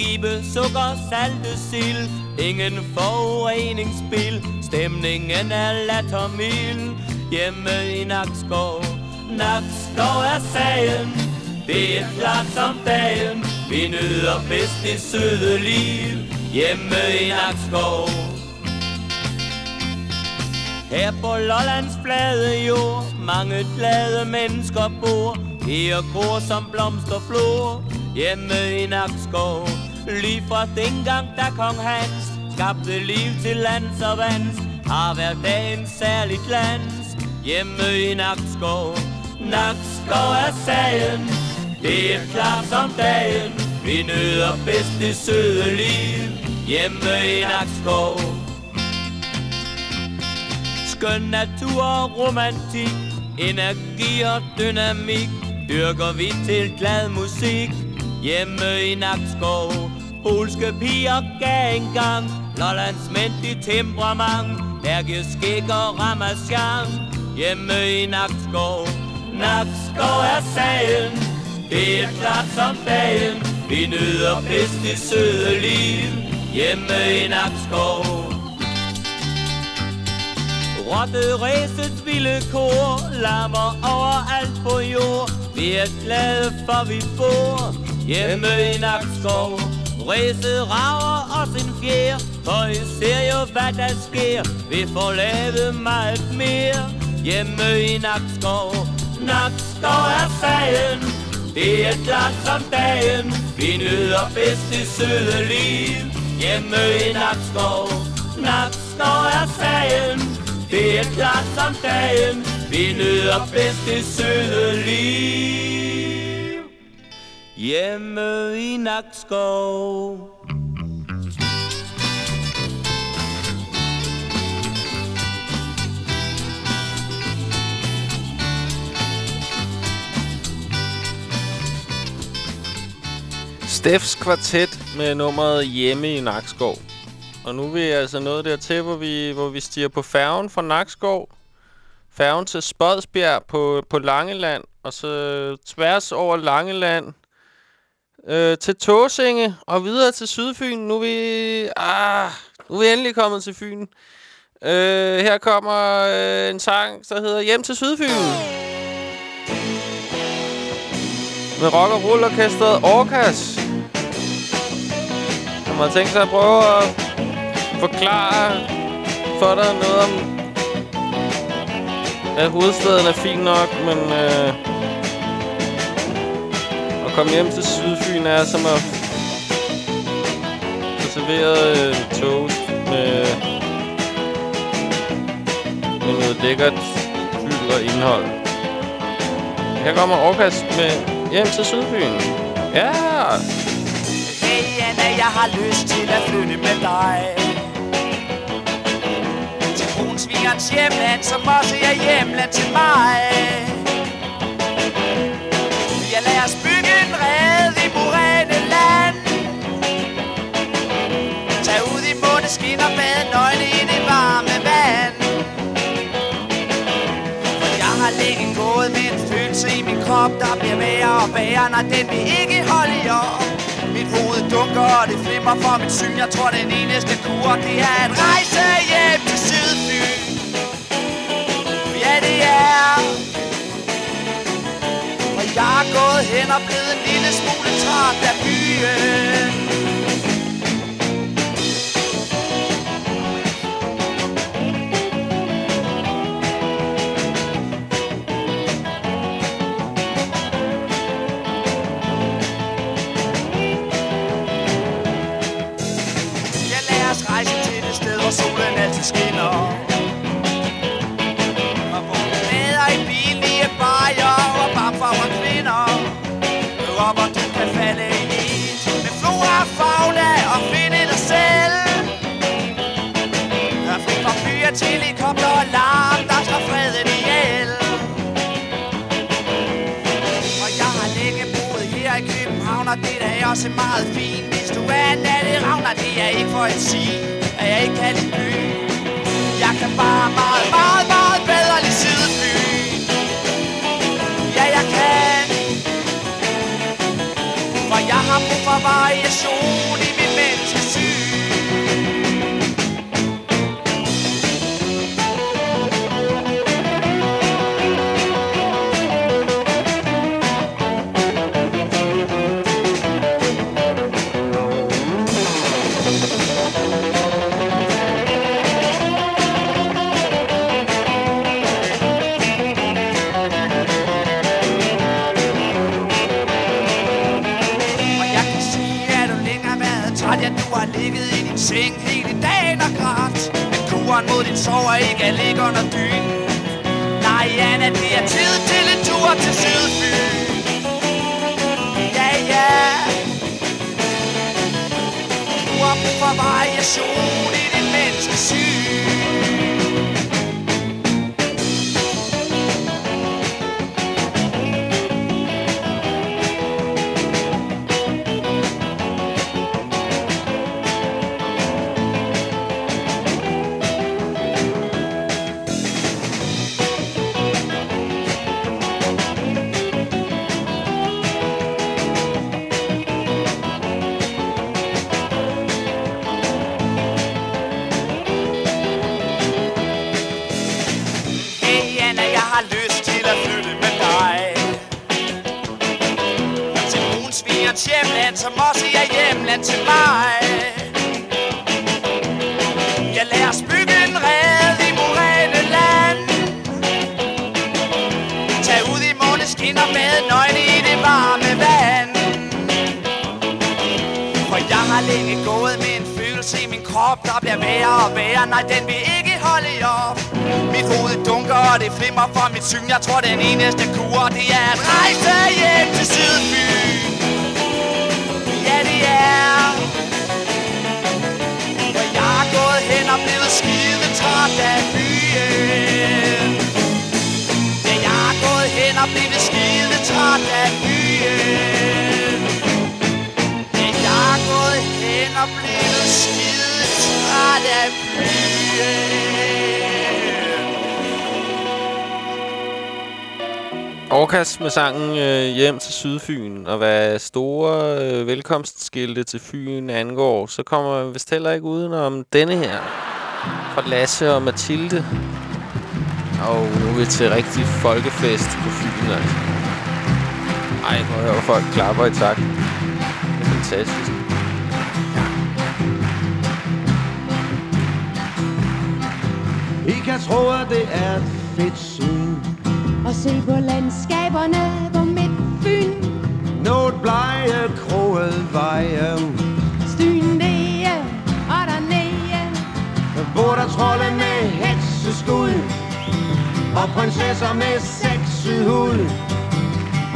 Skibe, sukker, salte sild. Ingen forureningsspil Stemningen er lattermild Hjemme i Nakskov. Nakskov er sagen. Det er klart som dagen. Vi nyder bedst det søde liv. Hjemme i Nakskov. Her på Lollands flade jord Mange glade mennesker bor. Her gror som blomsterflor Hjemme i Nakskov. Lige fra dengang da kong Hans Skabte liv til lands og vands Har hver dag en særlig glans Hjemme i Nakskov. Nakskov er sagen. Det er klart som dagen. Vi nyder bedst det søde liv Hjemme i Nakskov. Skøn natur og romantik Energi og dynamik Dyrker vi til glad musik. Hjemme i Nakskov Polske piger gav engang Lollands mænd i temperament Lærke giver skæg og ramachan Hjemme i Nakskov Nakskov er sagen. Det er klart som dagen Vi nyder bedst det søde liv. Hjemme i Nakskov. Rotte ræsets vilde kor Lammer overalt på jord. Vi er glade for vi bor Hjemme i Nakskov Ræset rager os en fjer. For I ser jo hvad der sker. Vi får lavet meget mere. Hjemme i Nakskov Nakskov er sagen. Det er klart som dagen. Vi nyder bedst det søde liv. Hjemme i Nakskov Nakskov er sagen. Det er klart som dagen. Vi nyder bedst det søde liv. Hjemme i Nakskov Steffs kvartet med nummeret Hjemme i Nakskov. Og nu er vi altså nået dertil, hvor vi, hvor vi stiger på færgen fra Nakskov. Færgen til Spodsbjerg på, på Langeland. Og så tværs over Langeland øh, til Tåsinge og videre til Sydfyn. Nu er vi, ah, nu er vi endelig kommet til Fyn. Øh, her kommer øh, en sang, der hedder Hjem til Sydfyn. Med rock- og rollorkestret Orcas. Som har tænkt sig at prøve at forklare for dig noget om... Ja, hovedstaden er fin nok, men... Øh, at komme hjem til Sydfyn er som at få serveret øh, toast med, med noget lækkert fyld og indhold. Her kommer Orcas med Hjem til Sydfyn. Ja! Hey Anna, jeg har lyst til at flytte med dig Til Brunsvigerens hjemland, som også er hjemland til mig ud i og nøgne i det varme vand For jeg har længe gået med en følelse i min krop, der bliver værre og værre, når den vil ikke holde i år Mit hoved dunker, og det flimmer for mit syn. Jeg tror, den eneste kur, det er at rejse hjem til Sydfyn. Ja, det er. Og jeg er gået hen og blevet en lille smule træt af byen. Altid skinner. Og hvor vi bader i billige bajer og bamfer og kvinder. Robber, du kan falde i is med flora og fauna og finde dig selv. Og fri fra byer til helikopter og larm, der slår freden ihjel. Og jeg har længe boet her i København, og det der er også meget fint. Hvis du er en af det ravner, det er ikke for at sige, jeg ikke kan lide byen. Jeg kan bare meget, meget, meget bedre lide Sydfyn. Ja, jeg kan. For jeg har brug for variation i Men mod din sov og ikke at ligge under dynen. Nej, Anna, det er tid til en tur til Sydfyn. Ja, ja. Du har brug for variation i dit menneskesyn flimmer mit syn. Jeg tror, den eneste kur, det er at rejse hjem til Sydby Ja, det er. For jeg er gået hen og blevet skide træt af byen. Ja, jeg er gået hen og blevet skide træt af byen. Ja, jeg er gået hen og blevet skide træt af byen. Orkas med sangen øh, Hjem til Sydfyn, og hvad store øh, velkomstskilte til Fyn angår, så kommer man vist heller ikke uden om denne her. Fra Lasse og Mathilde. Og nu er vi til rigtig folkefest på Fyn, altså. Ej, hvor hører folk klapper i takt. Det er fantastisk. I kan tro, at det er et fedt syn. Og se på landskaberne på midt Fyn. Noget blege kroget veje. Styn nede og dernede. Hvor der trolde med hetseskud. Og prinsesser med sexet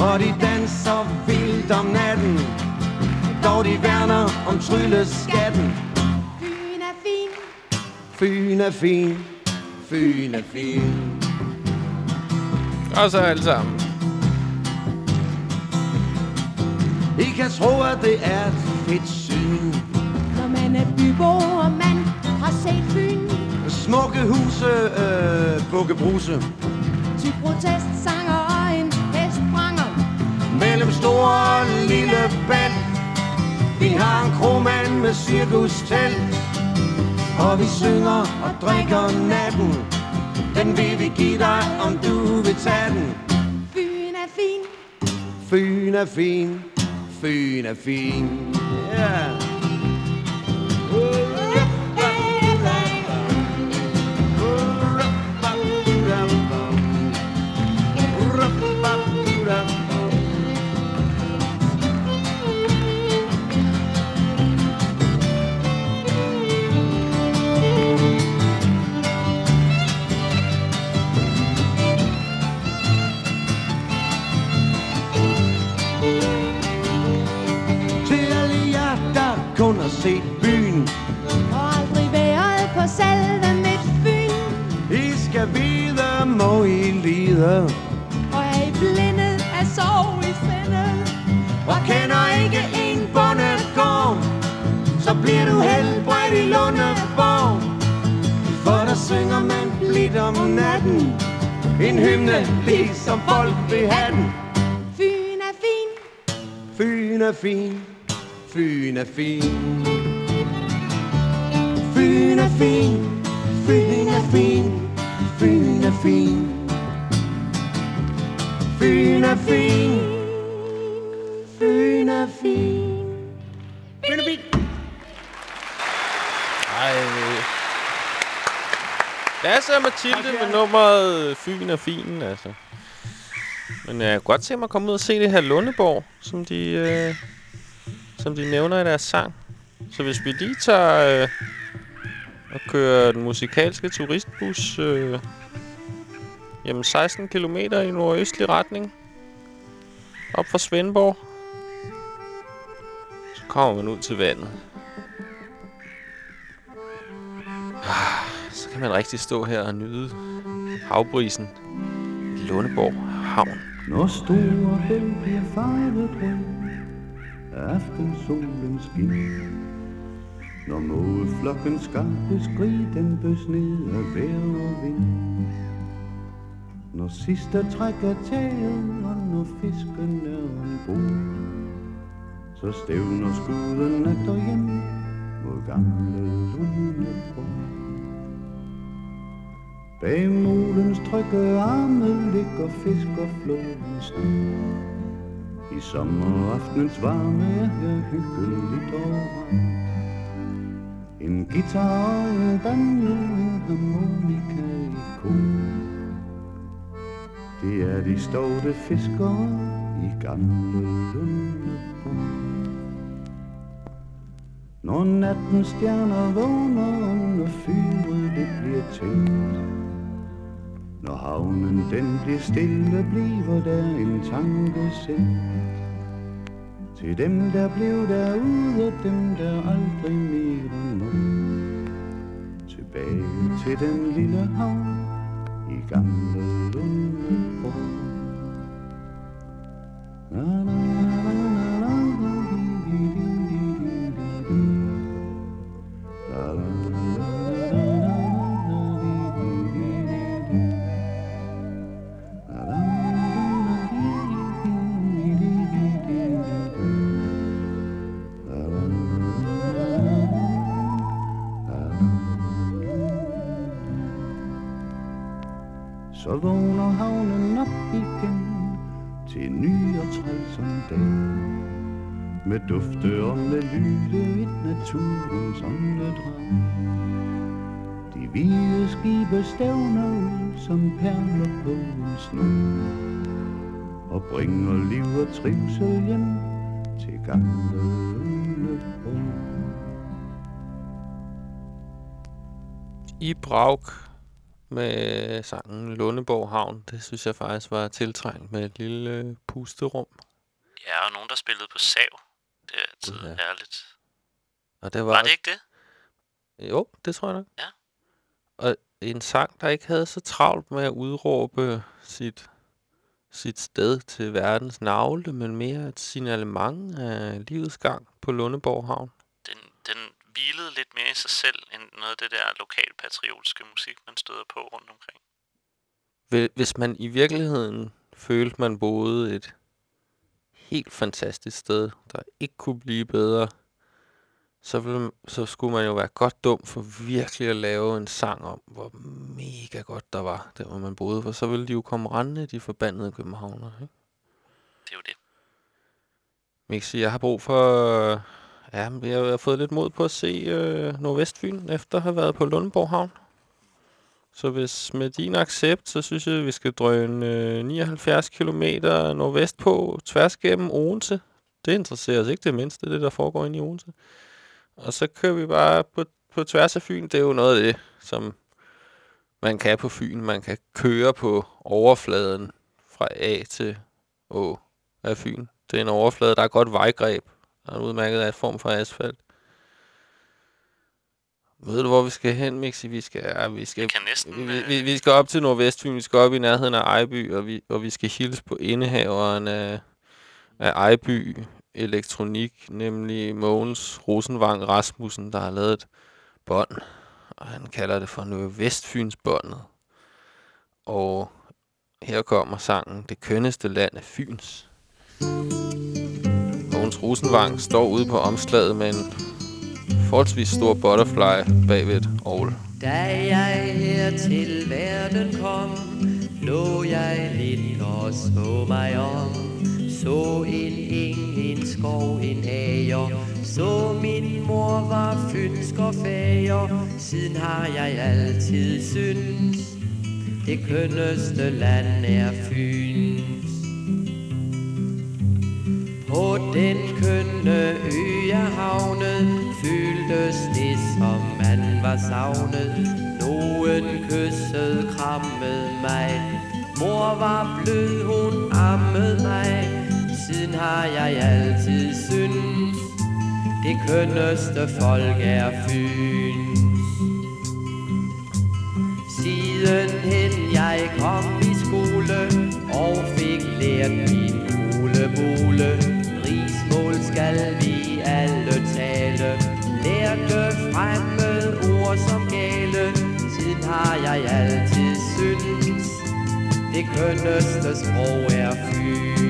Og de danser vildt om natten. Dog de værner om trylleskatten. Fyn er fin. Fyn er fin. Fyn er fin. Og så alle sammen. I kan tro, at det er et fedt syn. Når man er bybo og man har set Fyn. Smukke huse, øh, bukkebruse. Til protestsanger og en hestbranger. Mellem stor og lille band. Vi har en kromand med cirkustelt. Og vi synger og drikker natten. Den vil vi give dig, om du vil tage den. Fyn er fin. Fyn er fin. Fyn er fin. Yeah. Lide. Og er I blinde af sorg i sindet. Og kender ikke en bondegård Så bliver du helbredt i Lundeborg For der synger man blidt om natten En hymne, ligesom folk vil have den Fyn er fin. Fyn er fin, Fyn er fin. Fyn er fin, Fyn er fin, Fyn er fin Fyn er fin, Fyn er fin Fyn er fin Ej. Lasse og Mathilde med nummeret Fyn er fin, altså. Men jeg kunne godt se mig at komme ud og se det her Lundeborg, som de, øh, som de nævner i deres sang. Så hvis vi lige tager øh, og kører den musikalske turistbus øh, jamen 16 km i nordøstlig retning op fra Svendborg, så kommer man ud til vandet. Ah, Så kan man rigtig stå her og nyde havbrisen i Lundeborg Havn. Når store bæl bliver farvet rød af aftensolens skin Når mågeflokken skarpe skrig den bøs ned af vejr og vind når sidste træk er taget og når fisken er ombord Så stævner skuden efter hjem mod gamle Lundeborg Bag molens trygge arme ligger fisk og flåden. I sommeraftenens varme er her hyggeligt overalt. En guitar og en banjo, en harmonika i kor. Det er de stolte fiskere i gamle Lundebro. Når natten stjerner vågner, når fyret det bliver tændt. Når havnen den bliver stille, bliver der en tanke sendt. Til dem, der blev derude, dem, der aldrig mere nå. Tilbage til den lille havn i gamle Lundebro. Stævner ud som perler på en snor. Og bringer liv og trivsel hjem til gamle Lundebro. I Brauk med sangen Lundeborg Havn. Det synes jeg faktisk var tiltrængt med et lille pusterum. Ja, og nogen, der spillede på sav. Det er altid Ja. ja. ærligt. Og det var, Var det ikke det? Jo, det tror jeg nok. Ja. Og en sang, der ikke havde så travlt med at udråbe sit, sit sted til verdens navle, men mere et signalement af livets gang på Lundeborg Havn. Den, den hvilede lidt mere i sig selv, end noget af det der lokalpatriotiske musik, man støder på rundt omkring. Hvi- Hvis man i virkeligheden følte, man boede et helt fantastisk sted, der ikke kunne blive bedre, så, ville, så skulle man jo være godt dum for virkelig at lave en sang om, hvor mega godt der var, der hvor man boede. For så ville de jo komme rendende, de forbandede københavner. Ikke? Det er jo det. Mixi, jeg har brug for... Ja, jeg har fået lidt mod på at se øh, Nordvestfyn, efter at have været på Lundborg Havn. Så hvis med din accept, så synes jeg, at vi skal drøne øh, 79 km nordvest på, tværs gennem Odense. Det interesserer os ikke det mindste, det der foregår inde i Odense. Og så kører vi bare på, på tværs af Fyn. Det er jo noget af det, som man kan på Fyn. Man kan køre på overfladen fra A til Å af Fyn. Det er en overflade, der er godt vejgreb. Der er udmærket af et form for asfalt. Ved du, hvor vi skal hen, Mixi? Vi skal, ja, vi skal, næsten... vi, øh, vi, vi skal op til Nordvestfyn, vi skal op i nærheden af Ejby, og vi, og vi skal hilse på indehaveren af, af Ejby Elektronik, nemlig Mogens Rosenvang Rasmussen, der har lavet et bånd, og han kalder det for Nordvestfynsbåndet. Og her kommer sangen Det kønneste land af Fyns. Mogens Rosenvang står ude på omslaget med en forholdsvis stor butterfly bagved et ovl. Da jeg her til verden kom, lå jeg lidt og så mig om. Så en eng, en skov, en ager, så min mor var fynsk og fager. Siden har jeg altid syns det kønneste land er Fyns. På den kønne ø jeg havnet, føltes det som man var savnet. Nogen kyssede, krammede mig. Mor var blød, hun ammede mig. Siden har jeg altid syntes, det kønneste folk er Fyns. Sidenhen jeg kom i skole og fik lært min hulebule. Rigsmål skal vi alle tale, lærte fremmede ord som gale. Siden har jeg altid syntes, det kønneste sprog er Fyns.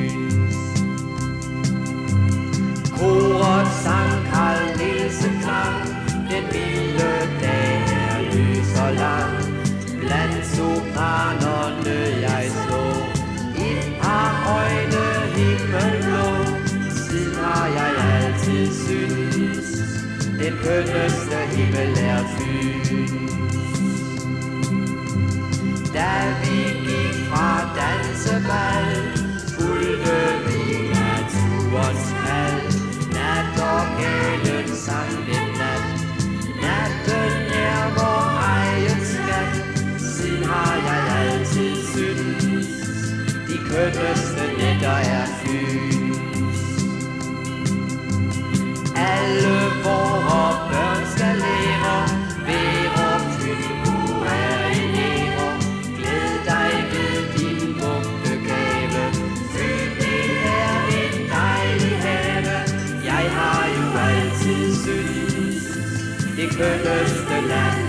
korets sang, Karl Lese klang, den vilde dag er lys og lang. Blandt sopranerne jeg så, et par øjne himmelblå. Siden har jeg altid synes, den kønneste himmel er Fyns. Da vi gik fra dansebal, sang den nat. Natten er vor egen skat. Siden har jeg altid synes de kønneste nætter er Fyns. Alle vore det kønneste land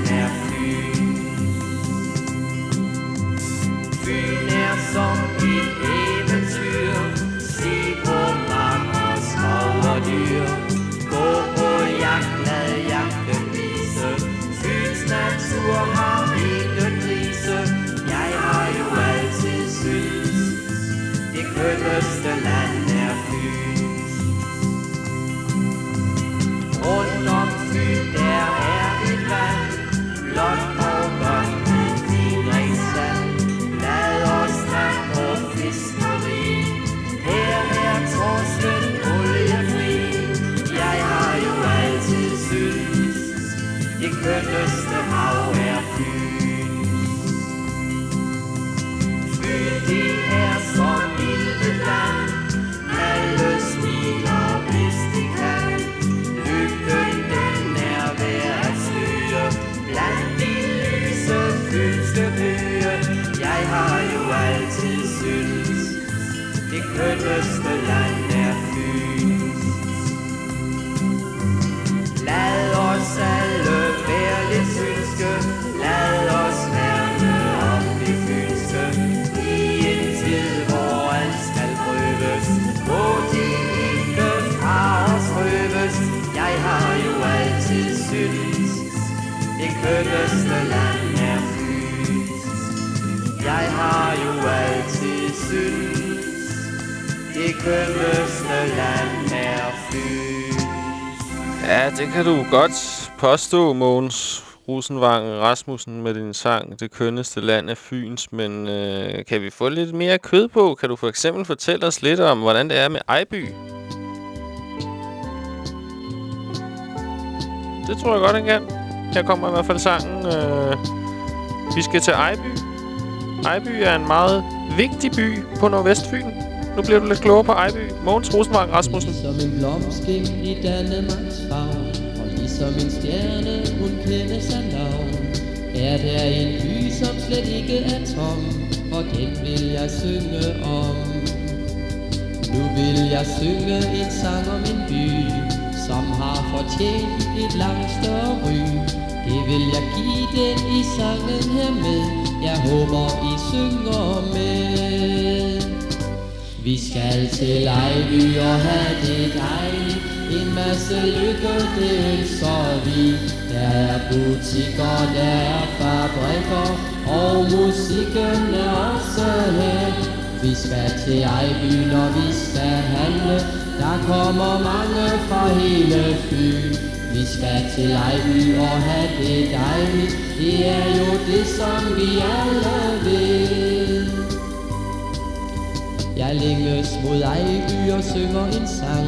det land er Fyn. Ja, det kan du godt påstå, Mogens Rosenvang Rasmussen, med din sang Det kønneste land er Fyns. Men øh, kan vi få lidt mere kød på? Kan du for eksempel fortælle os lidt om, hvordan det er med Ejby? Det tror jeg godt, han kan. Her kommer i hvert fald sangen. Øh, vi skal til Ejby. Ejby er en meget vigtig by på Nordvestfyn. Nu bliver du lidt klogere på Ejby. Mogens Rosenvang Rasmussen. Som en blomsting i Danmarks farve, Og ligesom en stjerne, hun kender sig navn. Er der en by, som slet ikke er tom Og den vil jeg synge om. Nu vil jeg synge en sang om en by Som har fortjent et langt større ry. Det vil jeg give den i sangen her med. Jeg håber I synger med vi skal til Ejby og have det dejligt. En masse lykke, det ønsker vi Der er butikker, der er fabrikker. Og musikken er også her. Vi skal til Ejby, når vi skal handle. Der kommer mange fra hele Fyn Vi skal til Ejby og have det dejligt. Det er jo det, som vi alle vil jeg længes mod Ejby og synger en sang.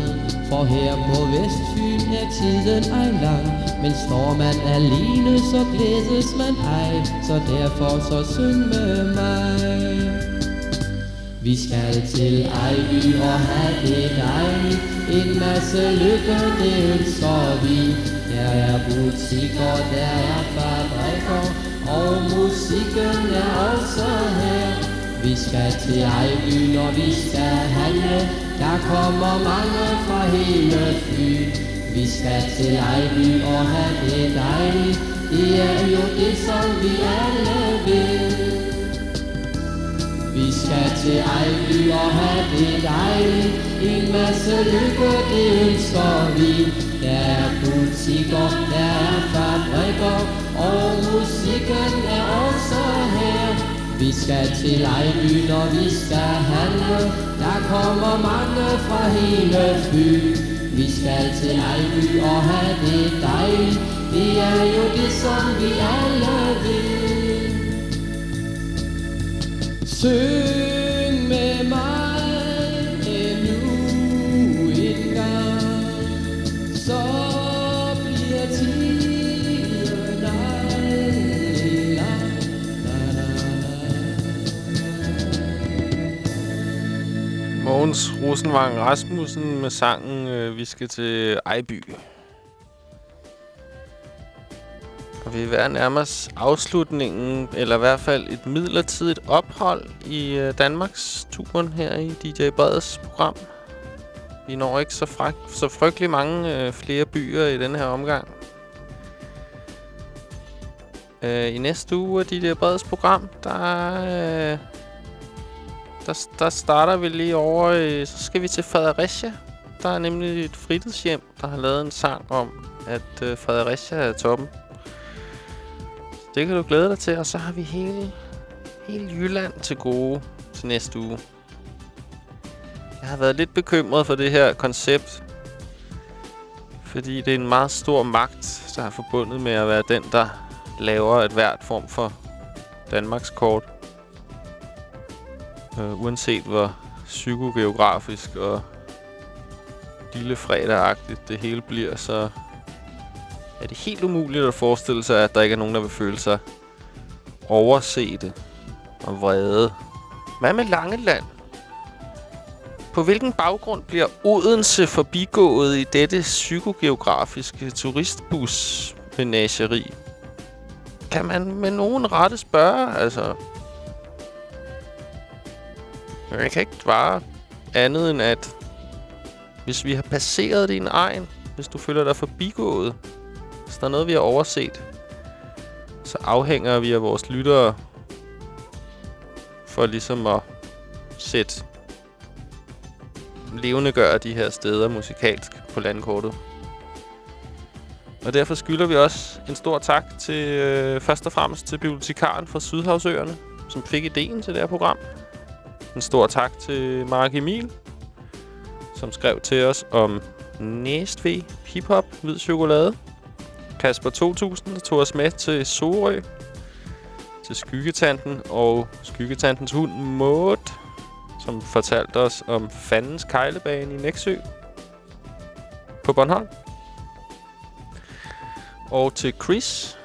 For her på Vestfyn er tiden ej lang. Men står man alene, så glædes man ej. Så derfor så syng med mig. Vi skal til Ejby og have det dejligt. En masse lykke, det ønsker vi. Der er butikker, der er fabrikker. Og musikken er også her vi skal til Ejby, når vi skal handle. Der kommer mange fra hele Fyn. Vi skal til Ejby og have det dejligt. Det er jo det, som vi alle vil. Vi skal til Ejby og have det dejligt. En masse lykke, det ønsker vi. Der er butikker, der er fabrikker Og musikken er også her vi skal til Ejby, når vi skal handle Der kommer mange fra hele by Vi skal til Ejby og have det dejligt. Det er jo det, som vi alle vil. Søg Mogens Rosenvang Rasmussen med sangen øh, Vi skal til Ejby. Og vi er ved at nærme os afslutningen, eller i hvert fald et midlertidigt ophold i øh, Danmarks turen her i DJ Breds program. Vi når ikke så, frak- så frygtelig mange øh, flere byer i denne her omgang. Øh, I næste uge af DJ Breds program, der, øh, der, der starter vi lige over, øh, så skal vi til Fredericia. Der er nemlig et fritidshjem, der har lavet en sang om, at øh, Fredericia er toppen. Det kan du glæde dig til, og så har vi hele, hele Jylland til gode til næste uge. Jeg har været lidt bekymret for det her koncept, fordi det er en meget stor magt, der er forbundet med at være den, der laver et hvert form for Danmarks kort øh, uanset hvor psykogeografisk og lille fredagagtigt det hele bliver, så er det helt umuligt at forestille sig, at der ikke er nogen, der vil føle sig oversete og vrede. Hvad med Langeland? På hvilken baggrund bliver Odense forbigået i dette psykogeografiske turistbus-menageri? Kan man med nogen rette spørge, altså... Men jeg kan ikke svare andet end at... Hvis vi har passeret din egen, hvis du føler dig forbigået, hvis der er noget, vi har overset, så afhænger vi af vores lyttere for ligesom at sætte levende gør de her steder musikalsk på landkortet. Og derfor skylder vi også en stor tak til øh, først og fremmest til bibliotekaren fra Sydhavsøerne, som fik ideen til det her program. En stor tak til Mark Emil, som skrev til os om Næstve, Hip-Hop Hvid Chokolade. Kasper 2000, der tog os med til Sorø, til Skyggetanten og Skyggetantens hund Maud, som fortalte os om Fandens Kejlebane i Næksø på Bornholm. Og til Chris,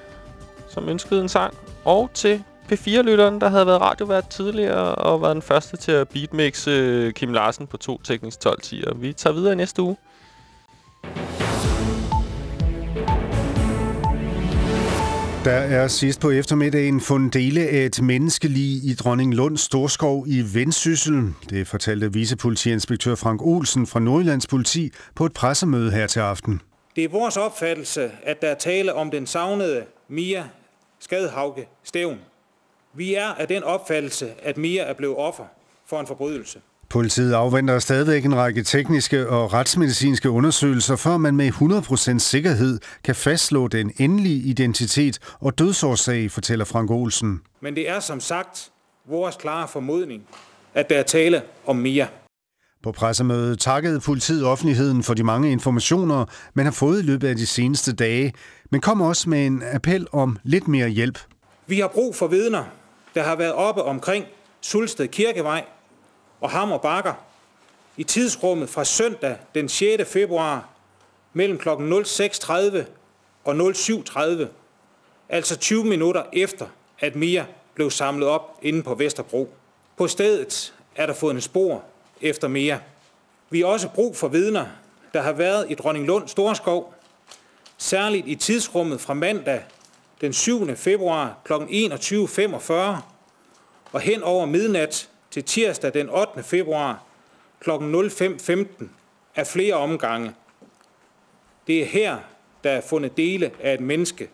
som ønskede en sang. Og til P4-lytteren, der havde været radiovært tidligere og var den første til at beatmixe Kim Larsen på to teknisk 12 -tier. Vi tager videre i næste uge. Der er sidst på eftermiddagen fundet dele af et menneskelig i Dronning Lunds Storskov i Vendsyssel. Det fortalte vicepolitiinspektør Frank Olsen fra Nordjyllands politi på et pressemøde her til aften. Det er vores opfattelse, at der er tale om den savnede Mia Skadhauke Stævn. Vi er af den opfattelse, at Mia er blevet offer for en forbrydelse. Politiet afventer stadigvæk en række tekniske og retsmedicinske undersøgelser, før man med 100% sikkerhed kan fastslå den endelige identitet og dødsårsag, fortæller Frank Olsen. Men det er som sagt vores klare formodning, at der er tale om Mia. På pressemødet takkede politiet offentligheden for de mange informationer, man har fået i løbet af de seneste dage, men kom også med en appel om lidt mere hjælp. Vi har brug for vidner, der har været oppe omkring Sulsted Kirkevej og Hammer Bakker i tidsrummet fra søndag den 6. februar mellem kl. 06.30 og 07.30, altså 20 minutter efter, at Mia blev samlet op inde på Vesterbro. På stedet er der fundet spor efter Mia. Vi har også brug for vidner, der har været i Dronninglund Storskov, særligt i tidsrummet fra mandag den 7. februar kl. 21.45 og hen over midnat til tirsdag den 8. februar kl. 05.15 af flere omgange. Det er her, der er fundet dele af et menneske.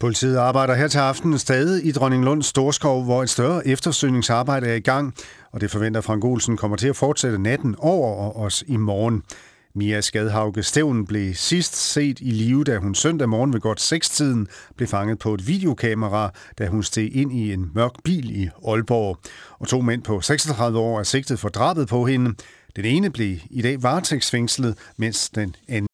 Politiet arbejder her til aften stadig i Dronninglund Storskov, hvor et større eftersøgningsarbejde er i gang, og det forventer Frank Olsen kommer til at fortsætte natten over og også i morgen. Mia Skadhauke Stævn blev sidst set i live, da hun søndag morgen ved godt 6-tiden blev fanget på et videokamera, da hun steg ind i en mørk bil i Aalborg. Og to mænd på 36 år er sigtet for drabet på hende. Den ene blev i dag varetægtsfængslet, mens den anden